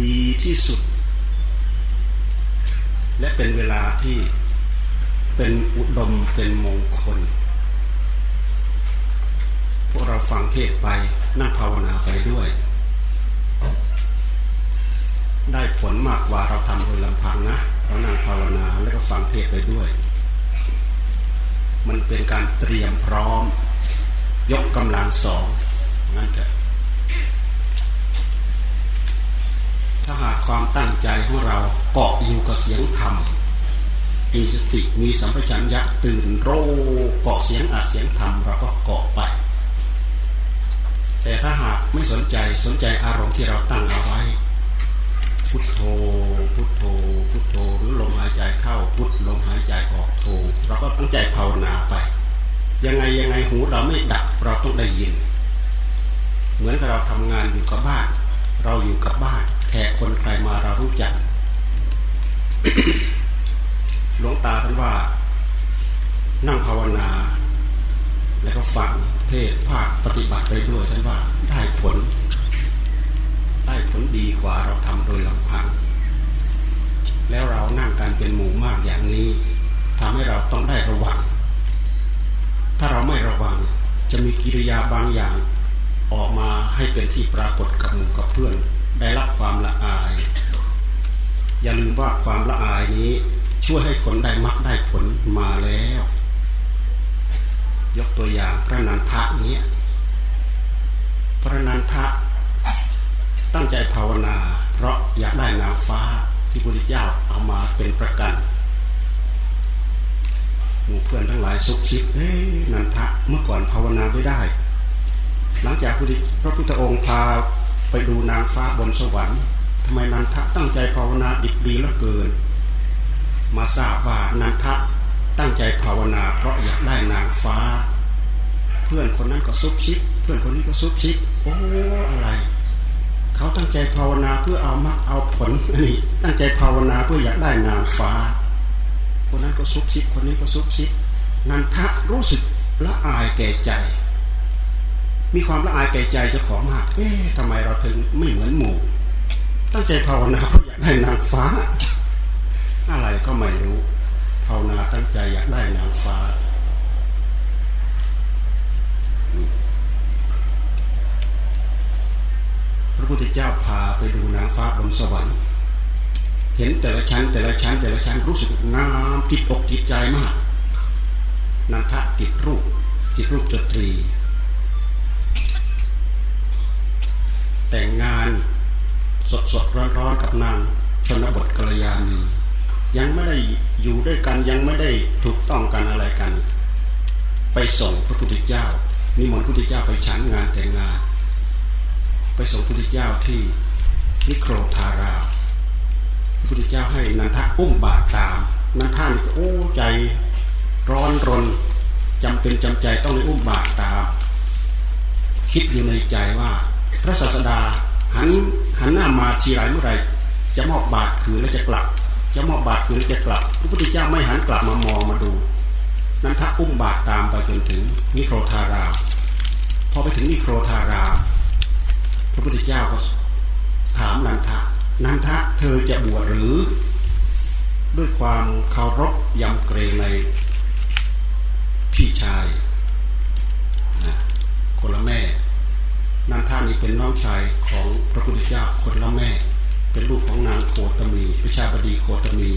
ดีที่สุด และเป็นเวลาที่เป็นอุดมเป็นมงคล พวกเราฟังเทศไปนั่งภาวนาไปด้วย ได้ผลมากกว่าเราทำโดยลำพังนะเรานั่งภาวนาแล้วก็ฟังเทศไปด้วย มันเป็นการเตรียมพร้อม ยกกำลังสองนั่นเถอะ ถ้าหากความตั้งใจของเราเกาะอยู่กับเสียงธรรมมีสติมีสัมปชัญญะตื่นโรเกาะเสียงอาเสียงธรรมเราก็เกาะไป แต่ถ้าหากไม่สนใจสนใจอารมณ์ที่เราตั้งเอาไว้ พุทโธ พุทโธ พุทโธหรือลมหายใจเข้าพุทลมหายใจออกโธเราก็ตั้งใจภาวนาไป ยังไงยังไงหูเราไม่ดับเราต้องได้ยิน เหมือนกับเราทำงานอยู่กับบ้าน เราอยู่กับบ้าน แขกคนใครมาเรารู้จักหลวงตาท่านว่า นั่งภาวนา แล้วก็ฟังเทศภาคปฏิบัติไปด้วยท่านว่าได้ผล ได้ผลดีกว่าเราทำโดยลำพัง แล้วเรานั่งกันเป็นหมู่มากอย่างนี้ทำให้เราต้องได้ระวัง ถ้าเราไม่ระวังจะมีกิริยาบางอย่างออกมาให้เป็นที่ปรากฏกับหมู่กับเพื่อน ได้รับความละอาย อย่าลืมว่าความละอายนี้ช่วยให้คนได้มักได้ผลมาแล้ว ยกตัวอย่างพระนันทะเนี้ยพระนันทะตั้งใจภาวนา เพราะอยากได้นางฟ้าที่พระพุทธเจ้าเอามาเป็นประกันหมู่เพื่อนทั้งหลายซุกซิบเอ้นันทะเมื่อก่อนภาวนาไม่ได้ หลังจากพระพุทธองค์พา ไปดูนางฟ้าบนสวรรค์ทำไมนันทะตั้งใจภาวนาดิบดีเหลือเกิน มาทราบว่านันทะตั้งใจภาวนา เพราะอยากได้นางฟ้า เพื่อนคนนั้นก็ซุบซิบ เพื่อนคนนี้ก็ซุบซิบโอ้อะไร เขาตั้งใจภาวนาเพื่อเอามักเอาผลนี่ตั้งใจภาวนาเพื่ออยากได้นางฟ้า คนนั้นก็ซุบซิบ คนนี้ก็ซุบซิบนันทะรู้สึกละอายแก่ใจ มีความละอายแก่ใจเจ้าของมาก เอ๊ะทำไมเราถึงไม่เหมือนหมู่ ตั้งใจภาวนาเพราะอยากได้นางฟ้า อะไรก็ไม่รู้ ภาวนาตั้งใจอยากได้นางฟ้า พระพุทธเจ้าพาไปดูนางฟ้าบนสวรรค์ เห็นแต่ละชั้น แต่ละชั้น แต่ละชั้นรู้สึกงามติดอกติดใจมากนันทะติดรูปติดรูปสตรี แต่งงานสดสดร้อนร้อนกับนางชนบทกัลยาณียังไม่ได้อยู่ด้วยกันยังไม่ได้ถูกต้องกันอะไรกัน ไปส่งพระพุทธเจ้านิมนต์พระพุทธเจ้าไปฉันงานแต่งงาน ไปส่งพระพุทธเจ้าที่นิโครธาราพระพุทธเจ้าให้นันทะอุ้มบาตรตามนันท่านก็โอ้ใจร้อนรนจำเป็นจำใจต้องได้อุ้มบาตรตาม คิดอยู่ในใจว่า พระศาสดาหันหันหน้ามาทีไรเมื่อไรจะมอบบาตรคืนแล้วจะกลับ จะมอบบาตรคืนแล้วจะกลับ พระพุทธเจ้าไม่หันกลับมามองมาดูนั้นทะอุ้มบาตรตามไปจนถึงนิโครธารามพอไปถึงนิโครธารามพระพุทธเจ้าก็ถามนันทะนันทะเธอจะบวชหรือ ด้วยความเคารพยำเกรงในพี่ชายนะคนละแม่ นันท่านี่เป็นน้องชายของพระพุทธเจ้าคนละแม่ เป็นลูกของนางโคตมีประชาบดีโคตมี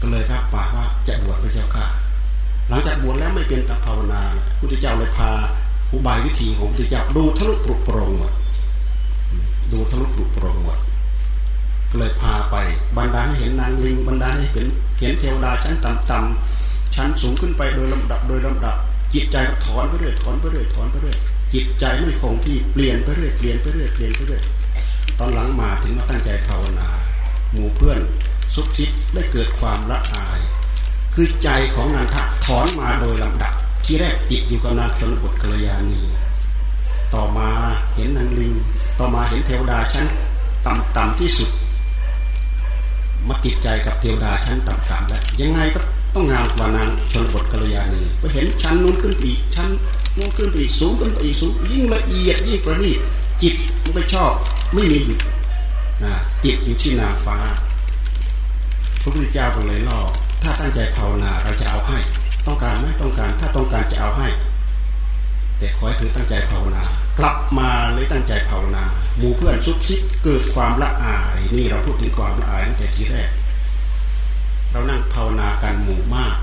ก็เลยรับปากว่าจะบวชพระเจ้าค่ะ หลังจากบวชแล้วไม่เป็นตัภาวนาพุทธเจ้าเลยพาอุบายวิธีของพุทธเจ้าดูทะลุปลุกปรงหมดดูทะลุปลุกปรงหมดก็เลยพาไปบรรดาให้เห็นนางลิงบรรดาให้เห็นเห็นเทวดาชั้นต่ำๆชั้นสูงขึ้นไปโดยลำดับโดยลำดับ จิตใจถอนไปเรื่อยถอนไปเรื่อยถอนไปเรื่อยจิตใจไม่คงที่เปลี่ยนไปเรื่อยเปลี่ยนไปเรื่อยเปลี่ยนไปเรื่อยตอนหลังมาถึงมาตั้งใจภาวนา หมู่เพื่อนซุบซิบได้เกิดความละอาย คือใจของนันทะถอนมาโดยลำดับ ที่แรกติดอยู่กับนางชนบทกัลยาณีต่อมาเห็นนางลิง ต่อมาเห็นเทวดาชั้นต่ำๆที่สุดมาติดใจกับเทวดาชั้นต่ำๆแล้วยังไงก็ ต้องงามกว่านางชนบทกัลยาณีไปเห็นชั้นนู้นขึ้นอีกชั้นนู้นขึ้นไปอีกสูงขึ้นไปอีกสูงยิ่งละเอียดยิ่งประณีตจิตมันไปชอบไม่มีหยุดติดอยู่ที่นาฟ้าพระพุทธเจ้าก็เลยล่อถ้าตั้งใจภาวนาเราจะเอาให้ ต้องการไม่ต้องการ ถ้าต้องการจะเอาให้ แต่ขอให้ถือตั้งใจภาวนากลับมาเลยตั้งใจภาวนาหมู่เพื่อนซุบซิบเกิดความละอาย นี่เราพูดถึงความละอายตั้งแต่ทีแรก เรานั่งภาวนากันหมู่มาก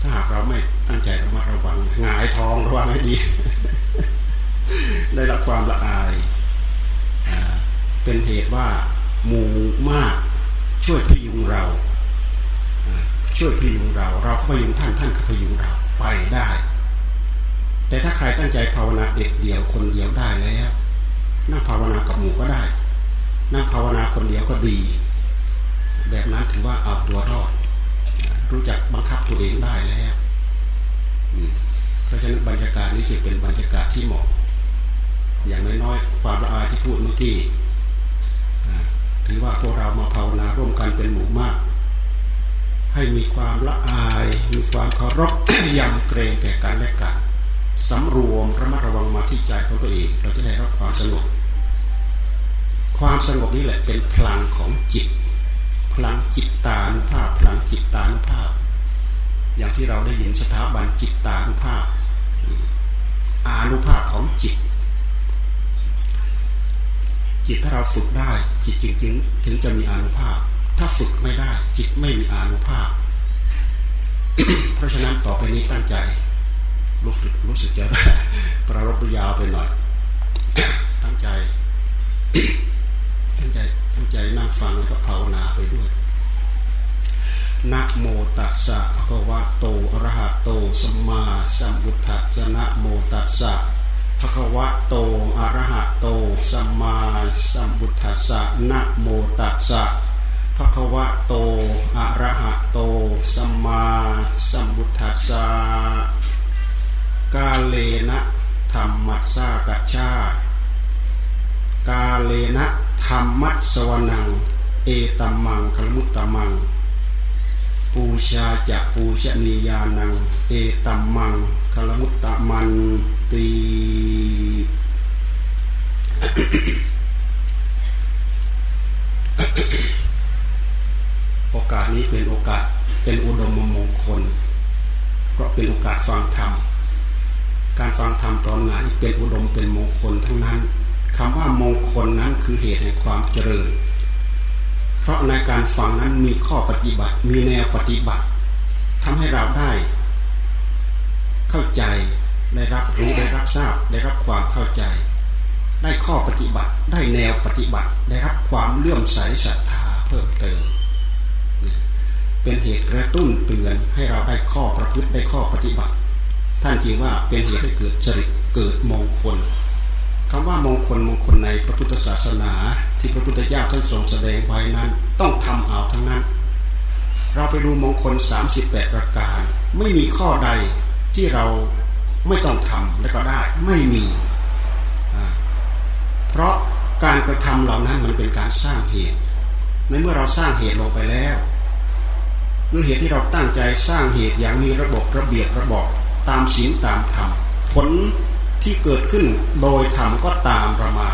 ถ้าหากเราไม่ตั้งใจระมัดระวังหงายท้องระวังให้ดี ได้รับความละอายเป็นเหตุว่าหมู่มากช่วยพยุงเราช่วยพยุงเรา เราก็พยุงท่านท่านก็พยุงเราไปได้ แต่ถ้าใครตั้งใจภาวนาเด็ดเดียวคนเดียวได้แล้วนั่งภาวนากับหมู่ก็ได้นั่งภาวนาคนเดียวก็ดี แบบนั้นถือว่าเอาตัวรอด รู้จักบังคับตัวเองได้แล้วเพราะฉะนั้นบรรยากาศนี้จึงเป็นบรรยากาศที่เหมาะ อย่างน้อยๆความละอายที่พูดเมื่อกี้ถือว่าพวกเรามาภาวนาร่วมกันเป็นหมู่มาก ให้มีความละอาย มีความเคารพยำเกรงแก่กันและกันสำรวมระมัดระวังมาที่ใจของตัวเอง เราจะได้รับความสงบความสงบนี้แหละเป็นพลังของจิต พลังจิตตานุภาพพลังจิตตานุภาพ อย่างที่เราได้ยินสถาบันจิตตานุภาพอานุภาพของจิต จิตถ้าเราฝึกได้จิตจริงๆถึงจะมีอานุภาพ ถ้าฝึกไม่ได้จิตไม่มีอานุภาพ เพราะฉะนั้นต่อไปนี้ตั้งใจรู้สึกรู้สึกจะประรบยาวไปหน่อย ตั้งใจ ตั้งใจตั้งใจนั่งฟังแล้วก็ภาวนาไปด้วยนะโมตัสสะภะคะวะโตอะระหะโตสัมมาสัมพุทธัสสะนะโมตัสสะภะคะวะโตอะระหะโตสัมมาสัมพุทธัสสะนะโมตัสสะภะคะวะโตอะระหะโตสัมมาสัมพุทธัสสะกาเลนะธรรมัสสากัจฉา กาเลนะธรรมัสวนัง เอตัมมังคลมุตตมัง ปูชาจะปูชนียานัง เอตัมมังคลมุตตมันตีโอกาสนี้เป็นโอกาสเป็นอุดมมงคลเพราะเป็นโอกาสฟังธรรม การฟังธรรมตอนไหนเป็นอุดมเป็นมงคลทั้งนั้น คำว่ามงคลนั้นคือเหตุแห่งความเจริญ เพราะในการฟังนั้นมีข้อปฏิบัติ มีแนวปฏิบัติทำให้เราได้ เข้าใจได้รับรู้ได้รับทราบ ได้รับความเข้าใจ ได้ข้อปฏิบัติ ได้แนวปฏิบัติ ได้รับความเลื่อมใสศรัทธาเพิ่มเติม เป็นเหตุกระตุ้นเตือนให้เราได้ข้อประพฤติได้ข้อปฏิบัติ ท่านจีว่าเป็นเหตุให้เกิดจริตเกิดมงคล คำว่ามงคลมงคลในพระพุทธศาสนา ที่พระพุทธเจ้าท่านทรงแสดงไว้นั้น ต้องทำเอาทั้งนั้น เราไปดูมงคล 38 ประการ ไม่มีข้อใดที่เราไม่ต้องทำแล้วก็ได้ไม่มี เพราะการกระทำเหล่านั้นมันเป็นการสร้างเหตุ ในเมื่อเราสร้างเหตุลงไปแล้วด้วยเหตุที่เราตั้งใจสร้างเหตุอย่างมีระบบระเบียบระบบตามศีลตามธรรมผล ที่เกิดขึ้นโดยธรรมก็ตามเรามา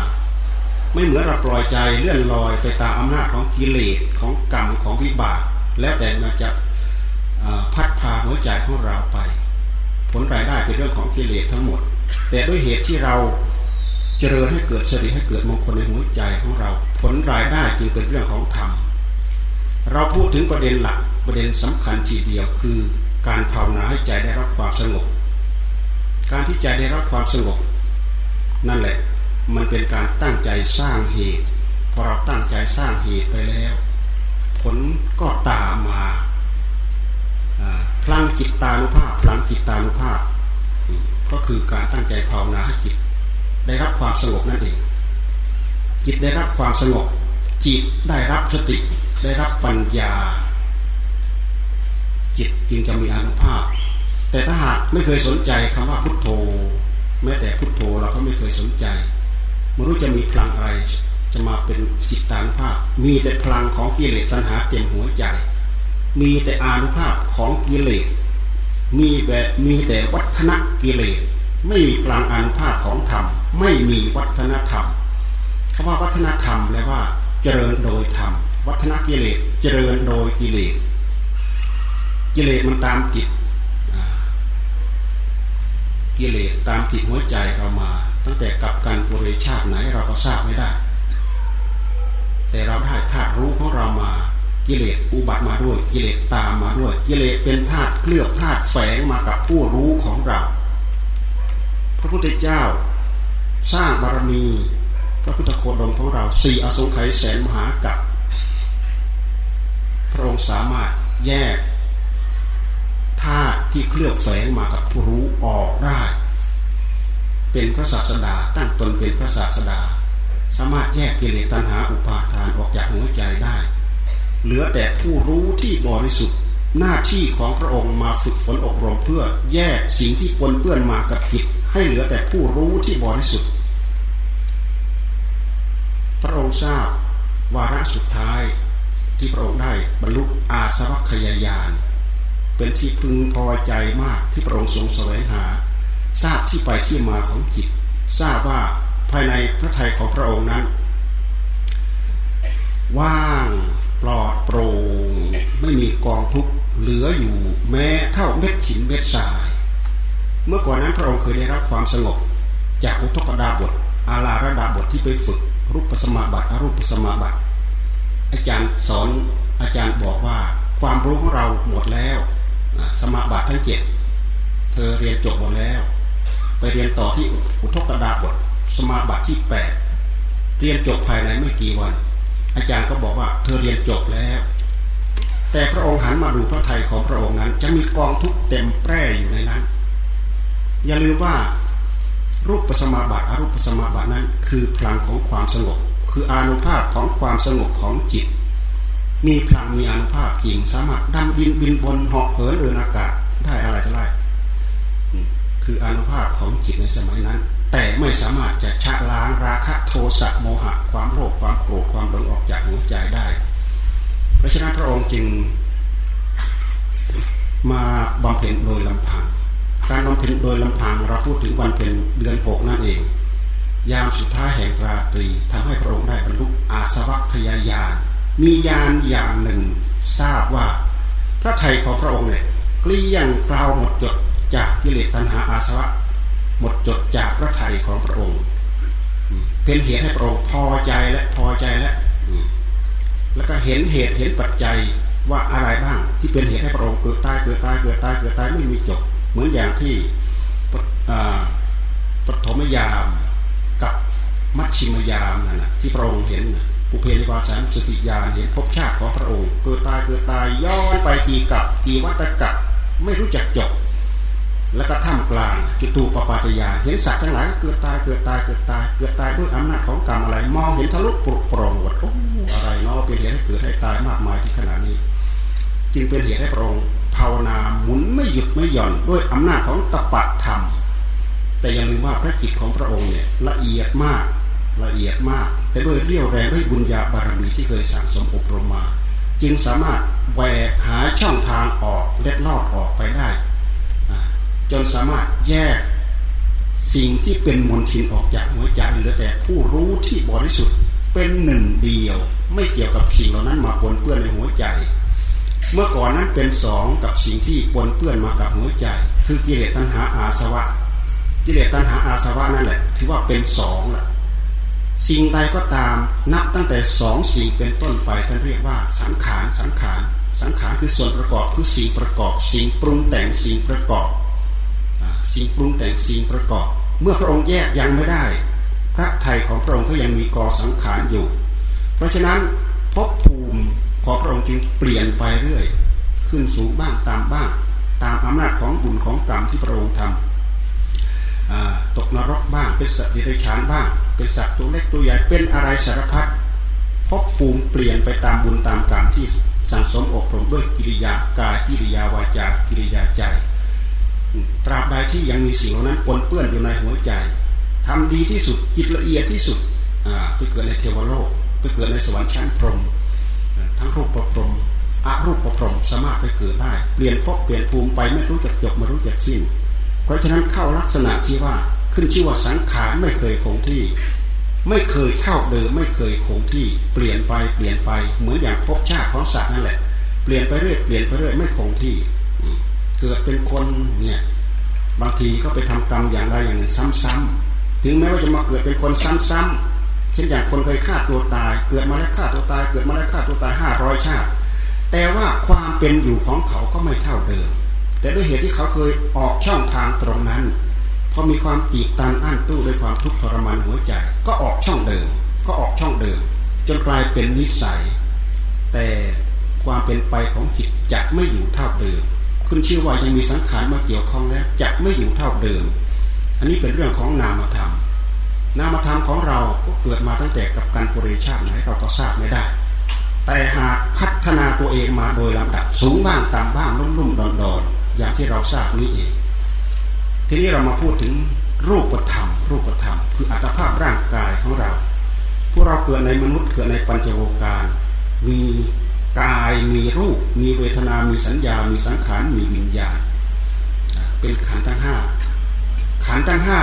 ไม่เหมือนเราปล่อยใจเลื่อนลอยไปตามอำนาจของกิเลสของกรรมของวิบาก แล้วแต่มันจะพัดพาหัวใจของเราไป ผลรายได้เป็นเรื่องของกิเลสทั้งหมด แต่ด้วยเหตุที่เราเจริญให้เกิดสติให้เกิดมงคลในหัวใจของเรา ผลรายได้จึงเป็นเรื่องของธรรมเราพูดถึงประเด็นหลักประเด็นสำคัญทีเดียวคือ การภาวนาให้ใจได้รับความสงบ การที่ใจได้รับความสงบนั่นแหละมันเป็นการตั้งใจสร้างเหตุพอเราตั้งใจสร้างเหตุไปแล้ว ผลก็ตามมาพลังจิตตานุภาพพลังจิตตานุภาพ ก็คือการตั้งใจภาวนาให้จิต ได้รับความสงบนั่นเอง จิตได้รับความสงบจิตได้รับสติได้รับปัญญา จิตจึงจะมีอนุภาพ แต่ถ้าหากไม่เคยสนใจคำว่าพุทโธ แม้แต่พุทโธเราก็ไม่เคยสนใจไม่รู้จะมีพลังอะไร จะมาเป็นจิตตานุภาพ มีแต่พลังของกิเลสตัณหาเต็มหัวใจ มีแต่อานุภาพของกิเลสมีแบบมีแต่วัฒนกิเลสไม่มีพลังอานุภาพของธรรม ไม่มีวัฒนธรรมคำว่าวัฒนธรรมแปลว่าเจริญโดยธรรมวัฒนกิเลสเจริญโดยกิเลสกิเลสมันตามจิต กิเลสตามจิตหัวใจเรามา ตั้งแต่กับกันปุเรชาติไหนเราก็ทราบไม่ได้ แต่เราได้ธาตุรู้ของเรามากิเลสอุบัติมาด้วยกิเลสตามมาด้วยกิเลสเป็นธาตุเคลือบธาตุแฝงมากับผู้รู้ของเรา พระพุทธเจ้า สร้างบารมี พระพุทธโคดมของเราสี่อสงไขยแสนมหากับพระองค์สามารถแยก ที่เคลือบแฝงมากับผู้รู้ออกได้ เป็นพระศาสดาตั้งตนเป็นพระศาสดา สามารถแยกกิเลสตัณหาอุปาทานออกจากหัวใจได้ เหลือแต่ผู้รู้ที่บริสุทธิ์หน้าที่ของพระองค์มาฝึกฝนอบรมเพื่อแยกสิ่งที่ปนเปื้อนมากับจิตให้เหลือแต่ผู้รู้ที่บริสุทธิ์ พระองค์ทราบวาระสุดท้ายที่พระองค์ได้บรรลุอาสวัคยายาน เป็นที่พึงพอใจมากที่พระองค์ทรงแสวงหา ทราบที่ไปที่มาของจิต ทราบว่าภายในพระทัยของพระองค์นั้น ว่างปลอดโปร่งไม่มีกองทุกข์เหลืออยู่แม้เท่าเม็ดหินเม็ดทราย เมื่อก่อนนั้นพระองค์เคยได้รับความสงบ จากอุทกดาบท อาลาระดาบทที่ไปฝึก รูปสมาบัติอรูปสมาบัติ อาจารย์สอนอาจารย์บอกว่าความรู้ของเราหมดแล้ว สมาบัติทั้งเจ็ดเธอเรียนจบหมดแล้ว ไปเรียนต่อที่อุทกดาบท สมาบัติที่แปดเรียนจบภายในไม่กี่วัน อาจารย์ก็บอกว่าเธอเรียนจบแล้ว แต่พระองค์หันมาดูพระทัยของพระองค์นั้น จะมีกองทุกเต็มแปร่อยู่ในนั้น อย่าลืมว่ารูปปัสมาบัติอรูปปัสมาบัตินั้น คือพลังของความสงบ คืออานุภาพของความสงบของจิต มีพลังมีอานุภาพจริง สามารถดำดินบินบนเหาะเหินเดินอากาศได้อะไรก็ได้คืออานุภาพของจิตในสมัยนั้น แต่ไม่สามารถจะชะล้างราคะโทสะโมหะ ความโลภความโกรธความหลงออกจากหัวใจได้ เพราะฉะนั้นพระองค์จึงมาบำเพ็ญโดยลำพัง การบำเพ็ญโดยลำพังเราพูดถึงวันเพ็ญเดือนหกนั่นเอง ยามสุดท้ายแห่งราตรีทำให้พระองค์ได้บรรลุอาสวัคยายาน มียานอย่างหนึ่งทราบว่า พระไทยของพระองค์เนี่ยเกลี้ยงกล่าวหมดจดจากกิเลสตัณหาอาสวะ หมดจดจากพระทัยของพระองค์ เป็นเหตุให้พระองค์พอใจและพอใจและแล้วก็เห็นเหตุเห็นปัจจัยว่าอะไรบ้างที่เป็นเหตุให้พระองค์เกิดตายเกิดตายเกิดตายเกิดตายไม่มีจบ เหมือนอย่างที่ปฐมยามกับมัชชิมยามนั่นนะที่พระองค์เห็น ปุเพนิวาสานสติญาณเห็นภพชาติของพระองค์เกิดตายเกิดตายย้อนไปกี่กับกี่วัฏกับไม่รู้จักจบ แล้วก็ท่ามกลางจุตูปปาตยาเห็นสัตว์ทั้งหลายเกิดตายเกิดตายเกิดตายเกิดตายด้วยอำนาจของกรรมอะไร มองเห็นทะลุปลุกปรองว่าโอ้อะไรเนาะเป็นเหตุให้เกิดให้ตายมากมายที่ขนาดนี้ จึงเป็นเหตุให้พระองค์ภาวนาหมุนไม่หยุดไม่หย่อนด้วยอำนาจของตปะธรรม แต่ยังลืมว่าพระจิตของพระองค์เนี่ยละเอียดมาก ละเอียดมาก แต่ด้วยเรี่ยวแรงด้วยบุญญาบารมีที่เคยสั่งสมอบรมมา จึงสามารถแหวกหาช่องทางออกเล็ดลอดออกไปได้ จนสามารถแยกสิ่งที่เป็นมลทินออกจากหัวใจเหลือแต่ผู้รู้ที่บริสุทธิ์เป็นหนึ่งเดียว ไม่เกี่ยวกับสิ่งเหล่านั้นมาปนเปื้อนในหัวใจ เมื่อก่อนนั้นเป็นสองกับสิ่งที่ปนเปื้อนมากับหัวใจ คือกิเลสตัณหาอาสวะกิเลสตัณหาอาสวะนั่นแหละถือว่าเป็นสองละ สิ่งใดก็ตามนับตั้งแต่สองสิ่งเป็นต้นไปท่านเรียกว่าสังขารสังขารสังขารคือส่วนประกอบคือสิ่งประกอบ สิ่งปรุงแต่งสิ่งประกอบสิ่งปรุงแต่งสิ่งประกอบ เมื่อพระองค์แยกยังไม่ได้ พระไทยของพระองค์ก็ยังมีกอสังขารอยู่ เพราะฉะนั้นภพภูมิของพระองค์จึงเปลี่ยนไปเรื่อย ขึ้นสูงบ้างตามบ้าง ตามอำนาจของบุญของกรรมที่พระองค์ท ตกนรกบ้าง เป็นสัตว์ดิเรกชันบ้าง เป็นสัตว์ตัวเล็กตัวใหญ่ เป็นอะไรสารพัดพบภูมิเปลี่ยนไปตามบุญตามกรรมที่สั่งสมอบรมด้วยกิริยากายกิริยาวาจากิริยาใจ ตราบใดที่ยังมีสิ่งเหล่านั้นปนเปื้อนอยู่ในหัวใจทำดีที่สุดจิตละเอียดที่สุดไปเกิดในเทวโลกไปเกิดในสวรรค์ชั้นพรหมทั้งรูปประพรมอารูปประพรมสามารถไปเกิดได้ เปลี่ยนพบเปลี่ยนภูมิไปไม่รู้จักจบไม่รู้จักสิ้น ราะฉะนั้นเข้าลักษณะที่ว่าขึ้นชื่อว่าสังขารไม่เคยคงที่ ไม่เคยเท่าเดิมไม่เคยคงที่ เปลี่ยนไปเปลี่ยนไปเหมือนอย่างภพชาติของสัตว์นั่นแหละ เปลี่ยนไปเรื่อยเปลี่ยนไปเรื่อยไม่คงที่ เกิดเป็นคนเนี่ยบางทีก็ไปทำกรรมอย่างใดอย่างหนึ่งซ้ำๆถึงแม้ว่าจะมาเกิดเป็นคนซ้ำๆเช่นอย่างคนเคยฆ่าตัวตาย เกิดมาแล้วฆ่าตัวตาย เกิดมาแล้วฆ่าตัวตายห้าร้อยชาติ แต่ว่าความเป็นอยู่ของเขาก็ไม่เท่าเดิม แต่ด้วยเหตุที่เขาเคยออกช่องทางตรงนั้นพอมีความตีบตันอั้นตู้ด้วยความทุกข์ทรมานหัวใจ ก็ออกช่องเดิม ก็ออกช่องเดิม จนกลายเป็นนิสัย แต่ความเป็นไปของจิตจะไม่อยู่เท่าเดิมคุณเชื่อว่ายังมีสังขารมาเกี่ยวข้องแล้วจะไม่อยู่เท่าเดิม อันนี้เป็นเรื่องของนามธรรม นามธรรมของเราก็เกิดมาตั้งแต่กับการปริชาติไหนเราก็ทราบไม่ได้ แต่หากพัฒนาตัวเองมาโดยลำดับสูงบ้างต่ำบ้างลุ่มๆดอนๆ อย่างที่เราทราบนี้เองทีนี้เรามาพูดถึงรูปธรรม รูปธรรม คืออัตภาพร่างกายของเรา พวกเราเกิดในมนุษย์เกิดในปัญจโวการ มีกายมีรูป มีเวทนา มีสัญญา มีสังขาร มีวิญญาณ เป็นขันธ์ทั้งห้าขันธ์ทั้งห้า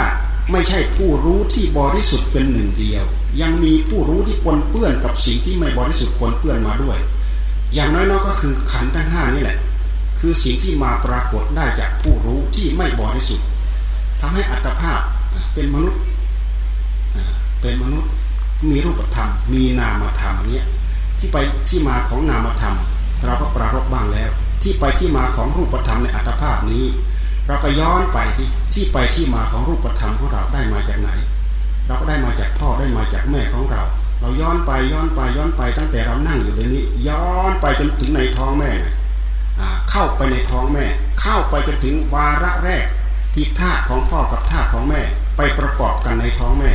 ไม่ใช่ผู้รู้ที่บริสุทธิ์เป็นหนึ่งเดียว ยังมีผู้รู้ที่ปนเปื้อนกับสิ่งที่ไม่บริสุทธิ์ปนเปื้อนมาด้วย อย่างน้อยๆก็คือขันธ์ทั้งห้านี่แหละ คือสิ่งที่มาปรากฏได้จากผู้รู้ที่ไม่บริสุทธิ์ทำให้อัตภาพเป็นมนุษย์เป็นมนุษย์มีรูปธรรม มีนามธรรมเนี้ยที่ไปที่มาของนามธรรม เราก็ปรารบบ้างแล้ว ที่ไปที่มาของรูปธรรมในอัตภาพนี้ เราก็ย้อนไปที่ที่ไปที่มาของรูปธรรมของเราได้มาจากไหน เราก็ได้มาจากพ่อได้มาจากแม่ของเรา เราย้อนไปย้อนไปย้อนไปตั้งแต่เรานั่งอยู่ในนี้ ย้อนไปจนถึงในท้องแม่ เข้าไปในท้องแม่ เข้าไปจนถึงวาระแรก ที่ธาตุของพ่อกับธาตุของแม่ ไปประกอบกันในท้องแม่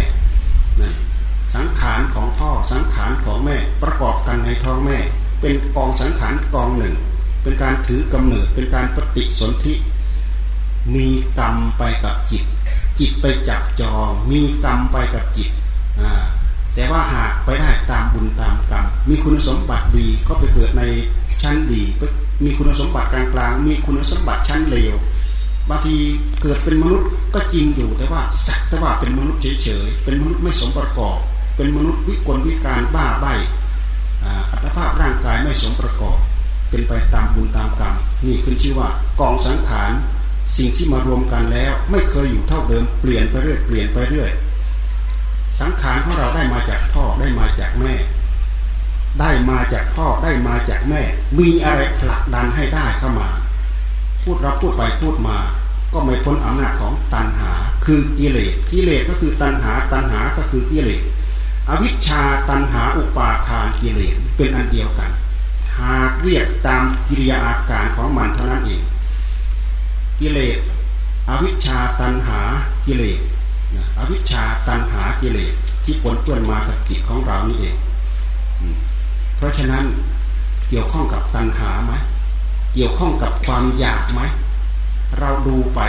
สังขารของพ่อสังขารของแม่ประกอบกันในท้องแม่ เป็นกองสังขารกองหนึ่ง เป็นการถือกำเนิดเป็นการปฏิสนธิมีกรรมไปกับจิต จิตไปจับจอง มีกรรมไปกับจิตแต่ว่าหากไปได้ตามบุญตามกรรมมีคุณสมบัติดีก็ไปเกิดในชั้นดี มีคุณสมบัติกลางๆ มีคุณสมบัติชั้นเลวบางทีเกิดเป็นมนุษย์ก็จริงอยู่แต่ว่าสักแต่ว่าเป็นมนุษย์เฉยๆ เป็นมนุษย์ไม่สมประกอบ เป็นมนุษย์วิกลวิการบ้าใบอัตภาพร่างกายไม่สมประกอบ เป็นไปตามบุญตามกรรมนี่ขึ้นชื่อว่ากองสังขารสิ่งที่มารวมกันแล้ว ไม่เคยอยู่เท่าเดิมเปลี่ยนไปเรื่อยเปลี่ยนไปเรื่อย สังขารของเราได้มาจากพ่อได้มาจากแม่ ได้มาจากพ่อได้มาจากแม่ มีอะไรผลักดันให้ได้เข้ามา พูดรับพูดไปพูดมา ก็ไม่พ้นอำนาจของตัณหา คือกิเลสกิเลสก็คือตัณหาตัณหาก็คือกิเลสอวิชชาตัณหาอุปาทานกิเลสเป็นอันเดียวกัน หากเรียกตามกิริยาอาการของมันเท่านั้นเอง กิเลสอวิชชาตันหากิเลสอวิชชาตันหากิเลสที่ปนเปื้อนมากับจิตของเรานี่เอง เพราะฉะนั้นเกี่ยวข้องกับตันหาไหมเกี่ยวข้องกับความอยากไหมเราดูไป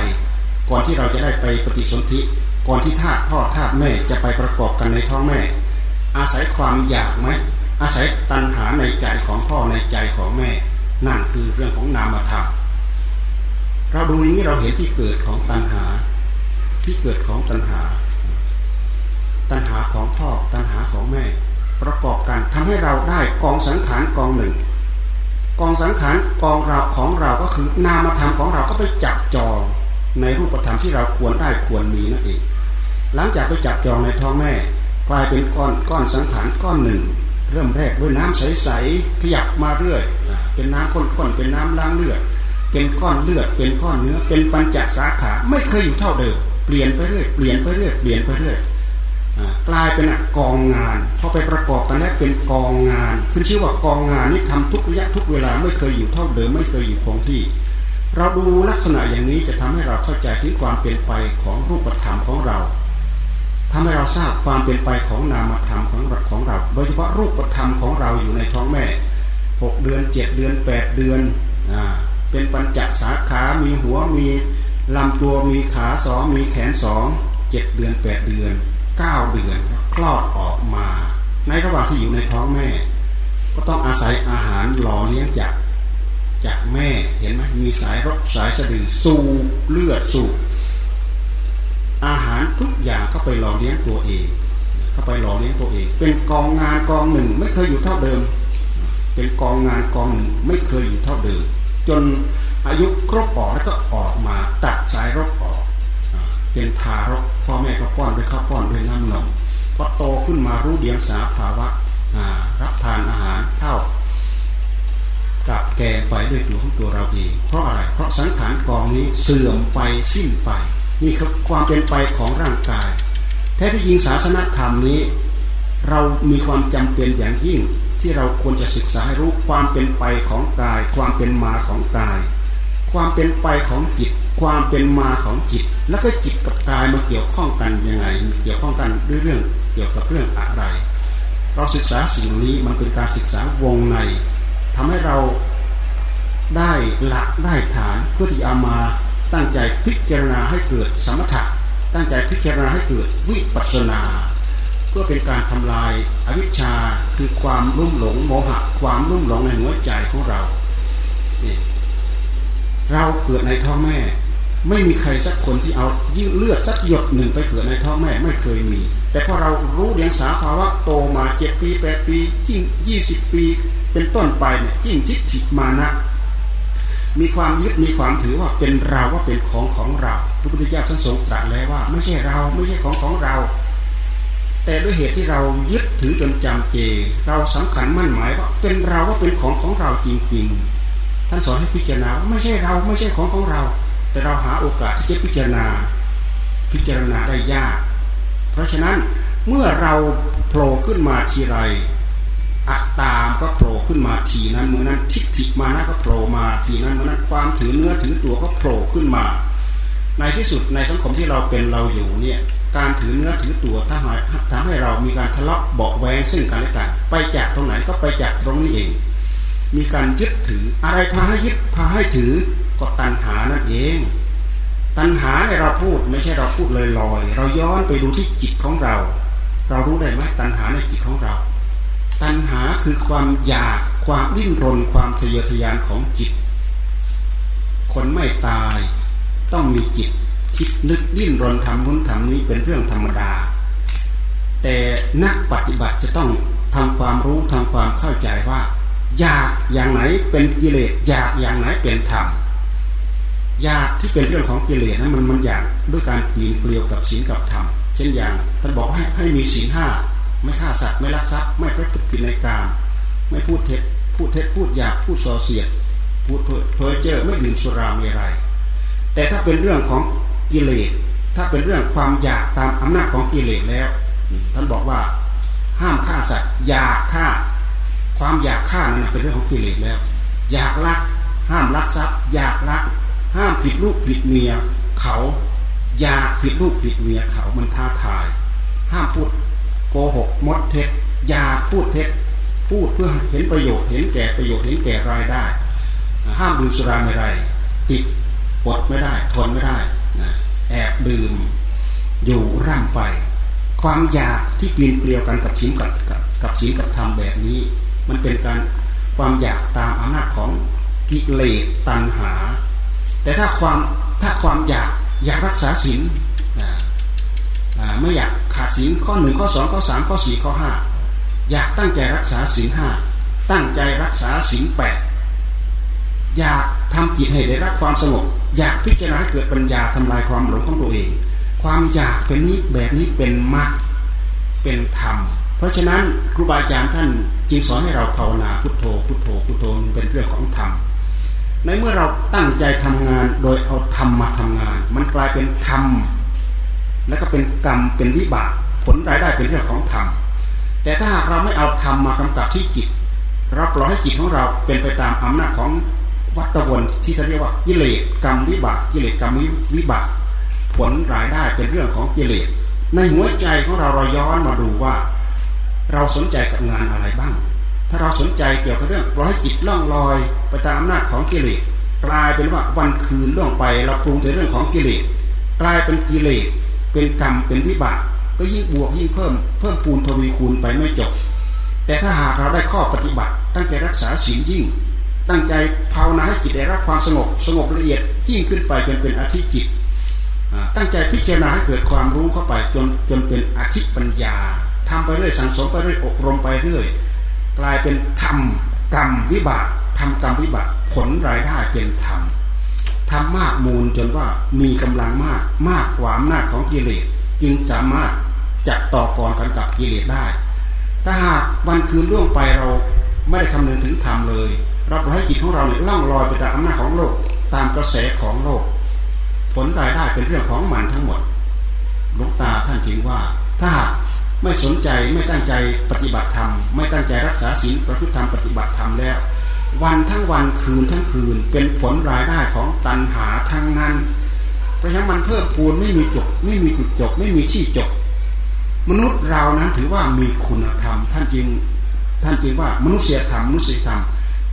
ก่อนที่เราจะได้ไปปฏิสนธิก่อนที่ธาตุพ่อธาตุแม่จะไปประกอบกันในท้องแม่ อาศัยความอยากไหมอาศัยตัณหาในใจของพ่อในใจของแม่ นั่นคือเรื่องของนามธรรมเราดูอย่างนี้เราเห็นที่เกิดของตัณหา ที่เกิดของตัณหา ตัณหาของพ่อตัณหาของแม่ ประกอบกันทำให้เราได้กองสังขารกองหนึ่ง กองสังขารกองเราของเราก็คือนามธรรมของเราก็ไปจับจองในรูปธรรมที่เราควรได้ควรมีนั่นเอง หลังจากไปจับจองในท้องแม่ กลายเป็นก้อนก้อนสังขารก้อนหนึ่ง เริ่มแรกด้วยน้ำใสๆขยับมาเรื่อย เป็นน้ำข้นๆเป็นน้ำล้างเลือดเป็นก้อนเลือดเป็นก้อนเนื้อเป็นปัญจสาขาไม่เคยอยู่เท่าเดิมเปลี่ยนไปเรื่อยเปลี่ยนไปเรื่อยเปลี่ยนไปเรื่อย กลายเป็นกองงานพอไปประกอบกันแล้วเป็นกองงานขึ้นชื่อว่ากองงานนี่ทำทุกระยะทุกเวลาไม่เคยอยู่เท่าเดิมไม่เคยอยู่คงที่ เราดูลักษณะอย่างนี้จะทำให้เราเข้าใจถึงความเป็นไปของรูปธรรมของเราทำให้เราทราบความเป็นไปของนามธรรมของของเรา โดยเฉพาะรูปธรรมของเราอยู่ในท้องแม่หกเดือนเจ็ดเดือนแปดเดือนอ่าเป็นปัญจสาขา มีหัวมีลำตัวมีขาสองมีแขนสองเจ็ดเดือนแปดเดือน เก้าเดือนคลอดออกมา ในระหว่างที่อยู่ในท้องแม่ ก็ต้องอาศัยอาหารหล่อเลี้ยงจากจากแม่เห็นไหมมีสายรกสายสะดือสูบเลือดสูบอาหารทุกอย่างก็ไปหล่อเลี้ยงตัวเองก็ไปหล่อเลี้ยงตัวเอง เป็นกองงานกองหนึ่งไม่เคยอยู่เท่าเดิม เป็นกองงานกองหนึ่งไม่เคยอยู่เท่าเดิม จนอายุครบออกแล้วก็ออกมาตัดสายรกออก เป็นทารกพ่อแม่ก็ป้อนด้วยข้าวป้อนด้วยน้ำนมพอโตขึ้นมารู้เดียงสาภาวะรับทานอาหารเข้ากับแกงไปด้วยตัวของตัวเราเองเพราะอะไร เพราะสังขารกองนี้เสื่อมไปสิ้นไป นี่คือความเป็นไปของร่างกาย แท้ที่จริงศาสนาธรรมนี้ เรามีความจำเป็นอย่างยิ่งที่เราควรจะศึกษาให้รู้ความเป็นไปของกาย ความเป็นมาของกาย ความเป็นไปของจิต ความเป็นมาของจิต แล้วก็จิตกับกายมาเกี่ยวข้องกันยังไง เกี่ยวข้องกันด้วยเรื่องเกี่ยวกับเรื่องอะไร เราศึกษาสิ่งนี้มันเป็นการศึกษาวงในทำให้เราได้หลักได้ฐานเพื่อที่เอามาตั้งใจพิจารณาให้เกิดสมถะตั้งใจพิจารณาให้เกิดวิปัสสนาพื่อเป็นการทำลายอาวิชชาคือความรุ่มหลงโมหะความรุ่มหลงในหัวใจของเรา เราเกิดในท้องแม่ ไม่มีใครสักคนที่เอายืเลือดสักหยดหนึ่งไปเกิดในท้องแม่ไม่เคยมี แต่พอเรารู้เรียงสาภาวะโตมาเจ็ดปีแปดปียิ่งยี่สิบปี เป็นต้นไปเนี่ยยิ่งทิฏฐิมานะ มีความยึดมีความถือว่าเป็นเราว่าเป็นของของเราพระพุทธเจ้าท่านทรงตรัสแล้วว่า ไม่ใช่เราไม่ใช่ของของเรา แต่ด้วยเหตุที่เรายึดถือจนจำเจ เราสำคัญมั่นหมายว่าเป็นเราว่าเป็นของของเราจริง ๆ ท่านสอนให้พิจารณาไม่ใช่เราไม่ใช่ของของเรา แต่เราหาโอกาสที่จะพิจารณาพิจารณาได้ยาก เพราะฉะนั้นเมื่อเราโผล่ขึ้นมาทีไรอัตตามก็โผล่ขึ้นมาทีนั้นเมื่อนั้นทิฏฐิมานะก็โผล่มาทีนั้นเมื่อนั้นความถือเนื้อถือตัวก็โผล่ขึ้นมา ในที่สุดในสังคมที่เราเป็นเราอยู่เนี่ยการถือเนื้อถือตัวทำให้ทำให้เรามีการทะเลาะเบาแวงซึ่งกันและกันไปจากตรงไหนก็ไปจากตรงนี้เอง มีการยึดถืออะไรพาให้ยึดพาให้ถือ ก็ตัณหานั่นเอง ตัณหาในเราพูดไม่ใช่เราพูดลอยๆ เราย้อนไปดูที่จิตของเรา เรารู้ได้ไหมตัณหาในจิตของเรา ตัณหาคือความอยากความดิ้นรนความทะเยอทะยานของจิต คนไม่ตายต้องมีจิตคิดนึกดิ้นรนทำนู้นทำนี้เป็นเรื่องธรรมดา แต่นักปฏิบัติจะต้องทำความรู้ทำความเข้าใจว่า อยากอย่างไหนเป็นกิเลสอยากอย่างไหนเป็นธรรม อยากที่เป็นเรื่องของกิเลสนะมันมันอยากด้วยการปีนเกลียวกับศีลกับธรรมเช่นอย่างท่านบอกให้ให้มีศีลห้าไม่ฆ่าสัตว์ไม่ลักทรัพย์ไม่ประพฤติผิดในกามไม่พูดเท็จพูดเท็จพูดหยาบพูดส่อเสียดพูดเพ้อเจ้อไม่ดื่มสุราเมรัยแต่ถ้าเป็นเรื่องของกิเลสถ้าเป็นเรื่องความอยากตามอำนาจของกิเลสแล้ว ท่านบอกว่าห้ามฆ่าสัตว์อยากฆ่า ความอยากฆ่านั้นเป็นเรื่องของกิเลสแล้ว อยากลักห้ามลักทรัพย์อยากลัก ห้ามผิดลูกผิดเมียเขาอยากผิดลูกผิดเมียเขามันท้าทาย ห้ามพูดโกหกมดเท็จอยากพูดเท็จพูดเพื่อเห็นประโยชน์เห็นแก่ประโยชน์เห็นแก่รายได้ ห้ามดื่มสุราไม่ไรติดอดไม่ได้ทนไม่ได้แอบดื่มอยู่ร่ำไป ความอยากที่ปีนเปลี่ยวกันกับศีลกับกับศีลกับธรรมแบบนี้ มันเป็นการความอยากตามอำนาจของกิเลสตัณหา แต่ถ้าความถ้าความอยากอยากรักษาศีลไม่อยากขาดศีลข้อหนึ่งข้อสองข้อสามข้อสี่ข้อห้าอยากตั้งใจรักษาศีลห้าตั้งใจรักษาศีลแปดอยากทำจิตให้ได้รับความสงบอยากพิจารณาเกิดปัญญาทำลายความหลงของตัวเอง ความอยากเป็นนี้แบบนี้เป็นมรรคเป็นธรรม เพราะฉะนั้นครูบาอาจารย์ท่านจึงสอนให้เราภาวนาพุทโธพุทโธพุทโธเป็นเรื่องของธรรม ในเมื่อเราตั้งใจทำงานโดยเอาธรรมมาทำงาน มันกลายเป็นธรรม แล้วก็เป็นกรรมเป็นวิบากผลรายได้เป็นเรื่องของธรรม แต่ถ้าหากเราไม่เอาธรรมมากำกับที่จิตเราปล่อยให้จิตของเราเป็นไปตามอำนาจของวัตวนที่เรียกว่ากิเลสกรรมวิบากกิเลสกรรมวิบากผลรายได้เป็นเรื่องของกิเลสในหัวใจของเราเราย้อนมาดูว่า เราสนใจกับงานอะไรบ้าง ถ้าเราสนใจเกี่ยวกับเรื่องร้อยจิตล่องลอยไปตามอำนาจของกิเลสกลายเป็นว่าวันคืนล่วงไปเราปรุงแต่เรื่องของกิเลสกลายเป็นกิเลสเป็นกรรมเป็นวิบากก็ยิ่งบวกยิ่งเพิ่มเพิ่มพูนทวีคูณไปไม่จบ แต่ถ้าหากเราได้ข้อปฏิบัติ ตั้งใจรักษาศีลยิ่ง ตั้งใจภาวนาให้จิตได้รับความสงบสงบละเอียดยิ่งขึ้นไปจนเป็นอธิจิต ตั้งใจพิจารณาให้เกิดความรู้เข้าไปจนจนเป็นอธิปัญญาทำไปเรื่อยสังสมไปเรื่อยอบรมไปเรื่อย กลายเป็นธรรมกรรมวิบากทำกรรมวิบากผลรายได้เป็นธรรมทำมากมูลจนว่ามีกำลังมากมากกว่าอำนาจของกิเลสจึงสามารถจัต่อกรกันกับกิเลสได้ ถ้าหากวันคืนล่วงไปเราไม่ได้คำนึงถึงธรรมเลยเราปล่อยให้จิตของเราเนี่ยล่องลอยไปตามอำนาจของโลกตามกระแสของโลก ผลรายได้เป็นเรื่องของมันทั้งหมดลูกตาท่านจึงว่าถ้า ไม่สนใจไม่ตั้งใจปฏิบัติธรรม ไม่ตั้งใจรักษาศีลประพฤติธรรมปฏิบัติธรรมแล้ว วันทั้งวันคืนทั้งคืนเป็นผลรายได้ของตันหาทั้งนั้น เพราะฉะนั้นมันเพิ่มพูนไม่มีจบไม่มีจุดจบ ไม่มีที่จบ มนุษย์เรานั้นถือว่ามีคุณธรรม ท่านจึงท่านจึงว่ามนุษยธรรมมนุษยธรรม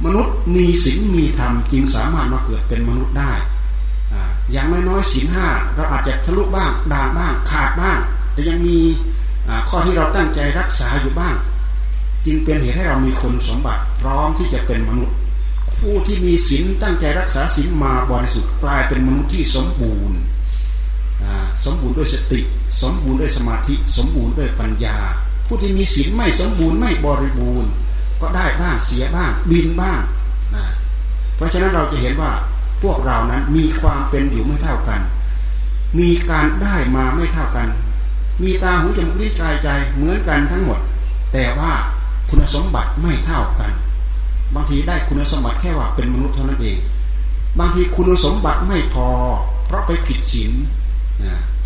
มนุษย์มีศีลมีธรรมจึงสามารถมาเกิดเป็นมนุษย์ได้อย่างน้อยๆศีลห้าเราอาจจะทะลุบ้างด่างบ้างขาดบ้าง แต่ยังมี ข้อที่เราตั้งใจรักษาอยู่บ้าง จึงเป็นเหตุให้เรามีคนสมบัติพร้อมที่จะเป็นมนุษย์ ผู้ที่มีศีลตั้งใจรักษาศีลมาบริสุทธิ์กลายเป็นมนุษย์ที่สมบูรณ์สมบูรณ์ด้วยสติ สมบูรณ์ด้วยสมาธิสมบูรณ์ด้วยปัญญา ผู้ที่มีศีลไม่สมบูรณ์ไม่บริบูรณ์ ก็ได้บ้างเสียบ้างบินบ้างนะเพราะฉะนั้นเราจะเห็นว่าพวกเรานั้นมีความเป็นอยู่ไม่เท่ากัน มีการได้มาไม่เท่ากัน มีตาหูจมูกลิ้นกายใจเหมือนกันทั้งหมด แต่ว่าคุณสมบัติไม่เท่ากัน บางทีได้คุณสมบัติแค่ว่าเป็นมนุษย์เท่านั้นเอง บางทีคุณสมบัติไม่พอ เพราะไปผิดศีล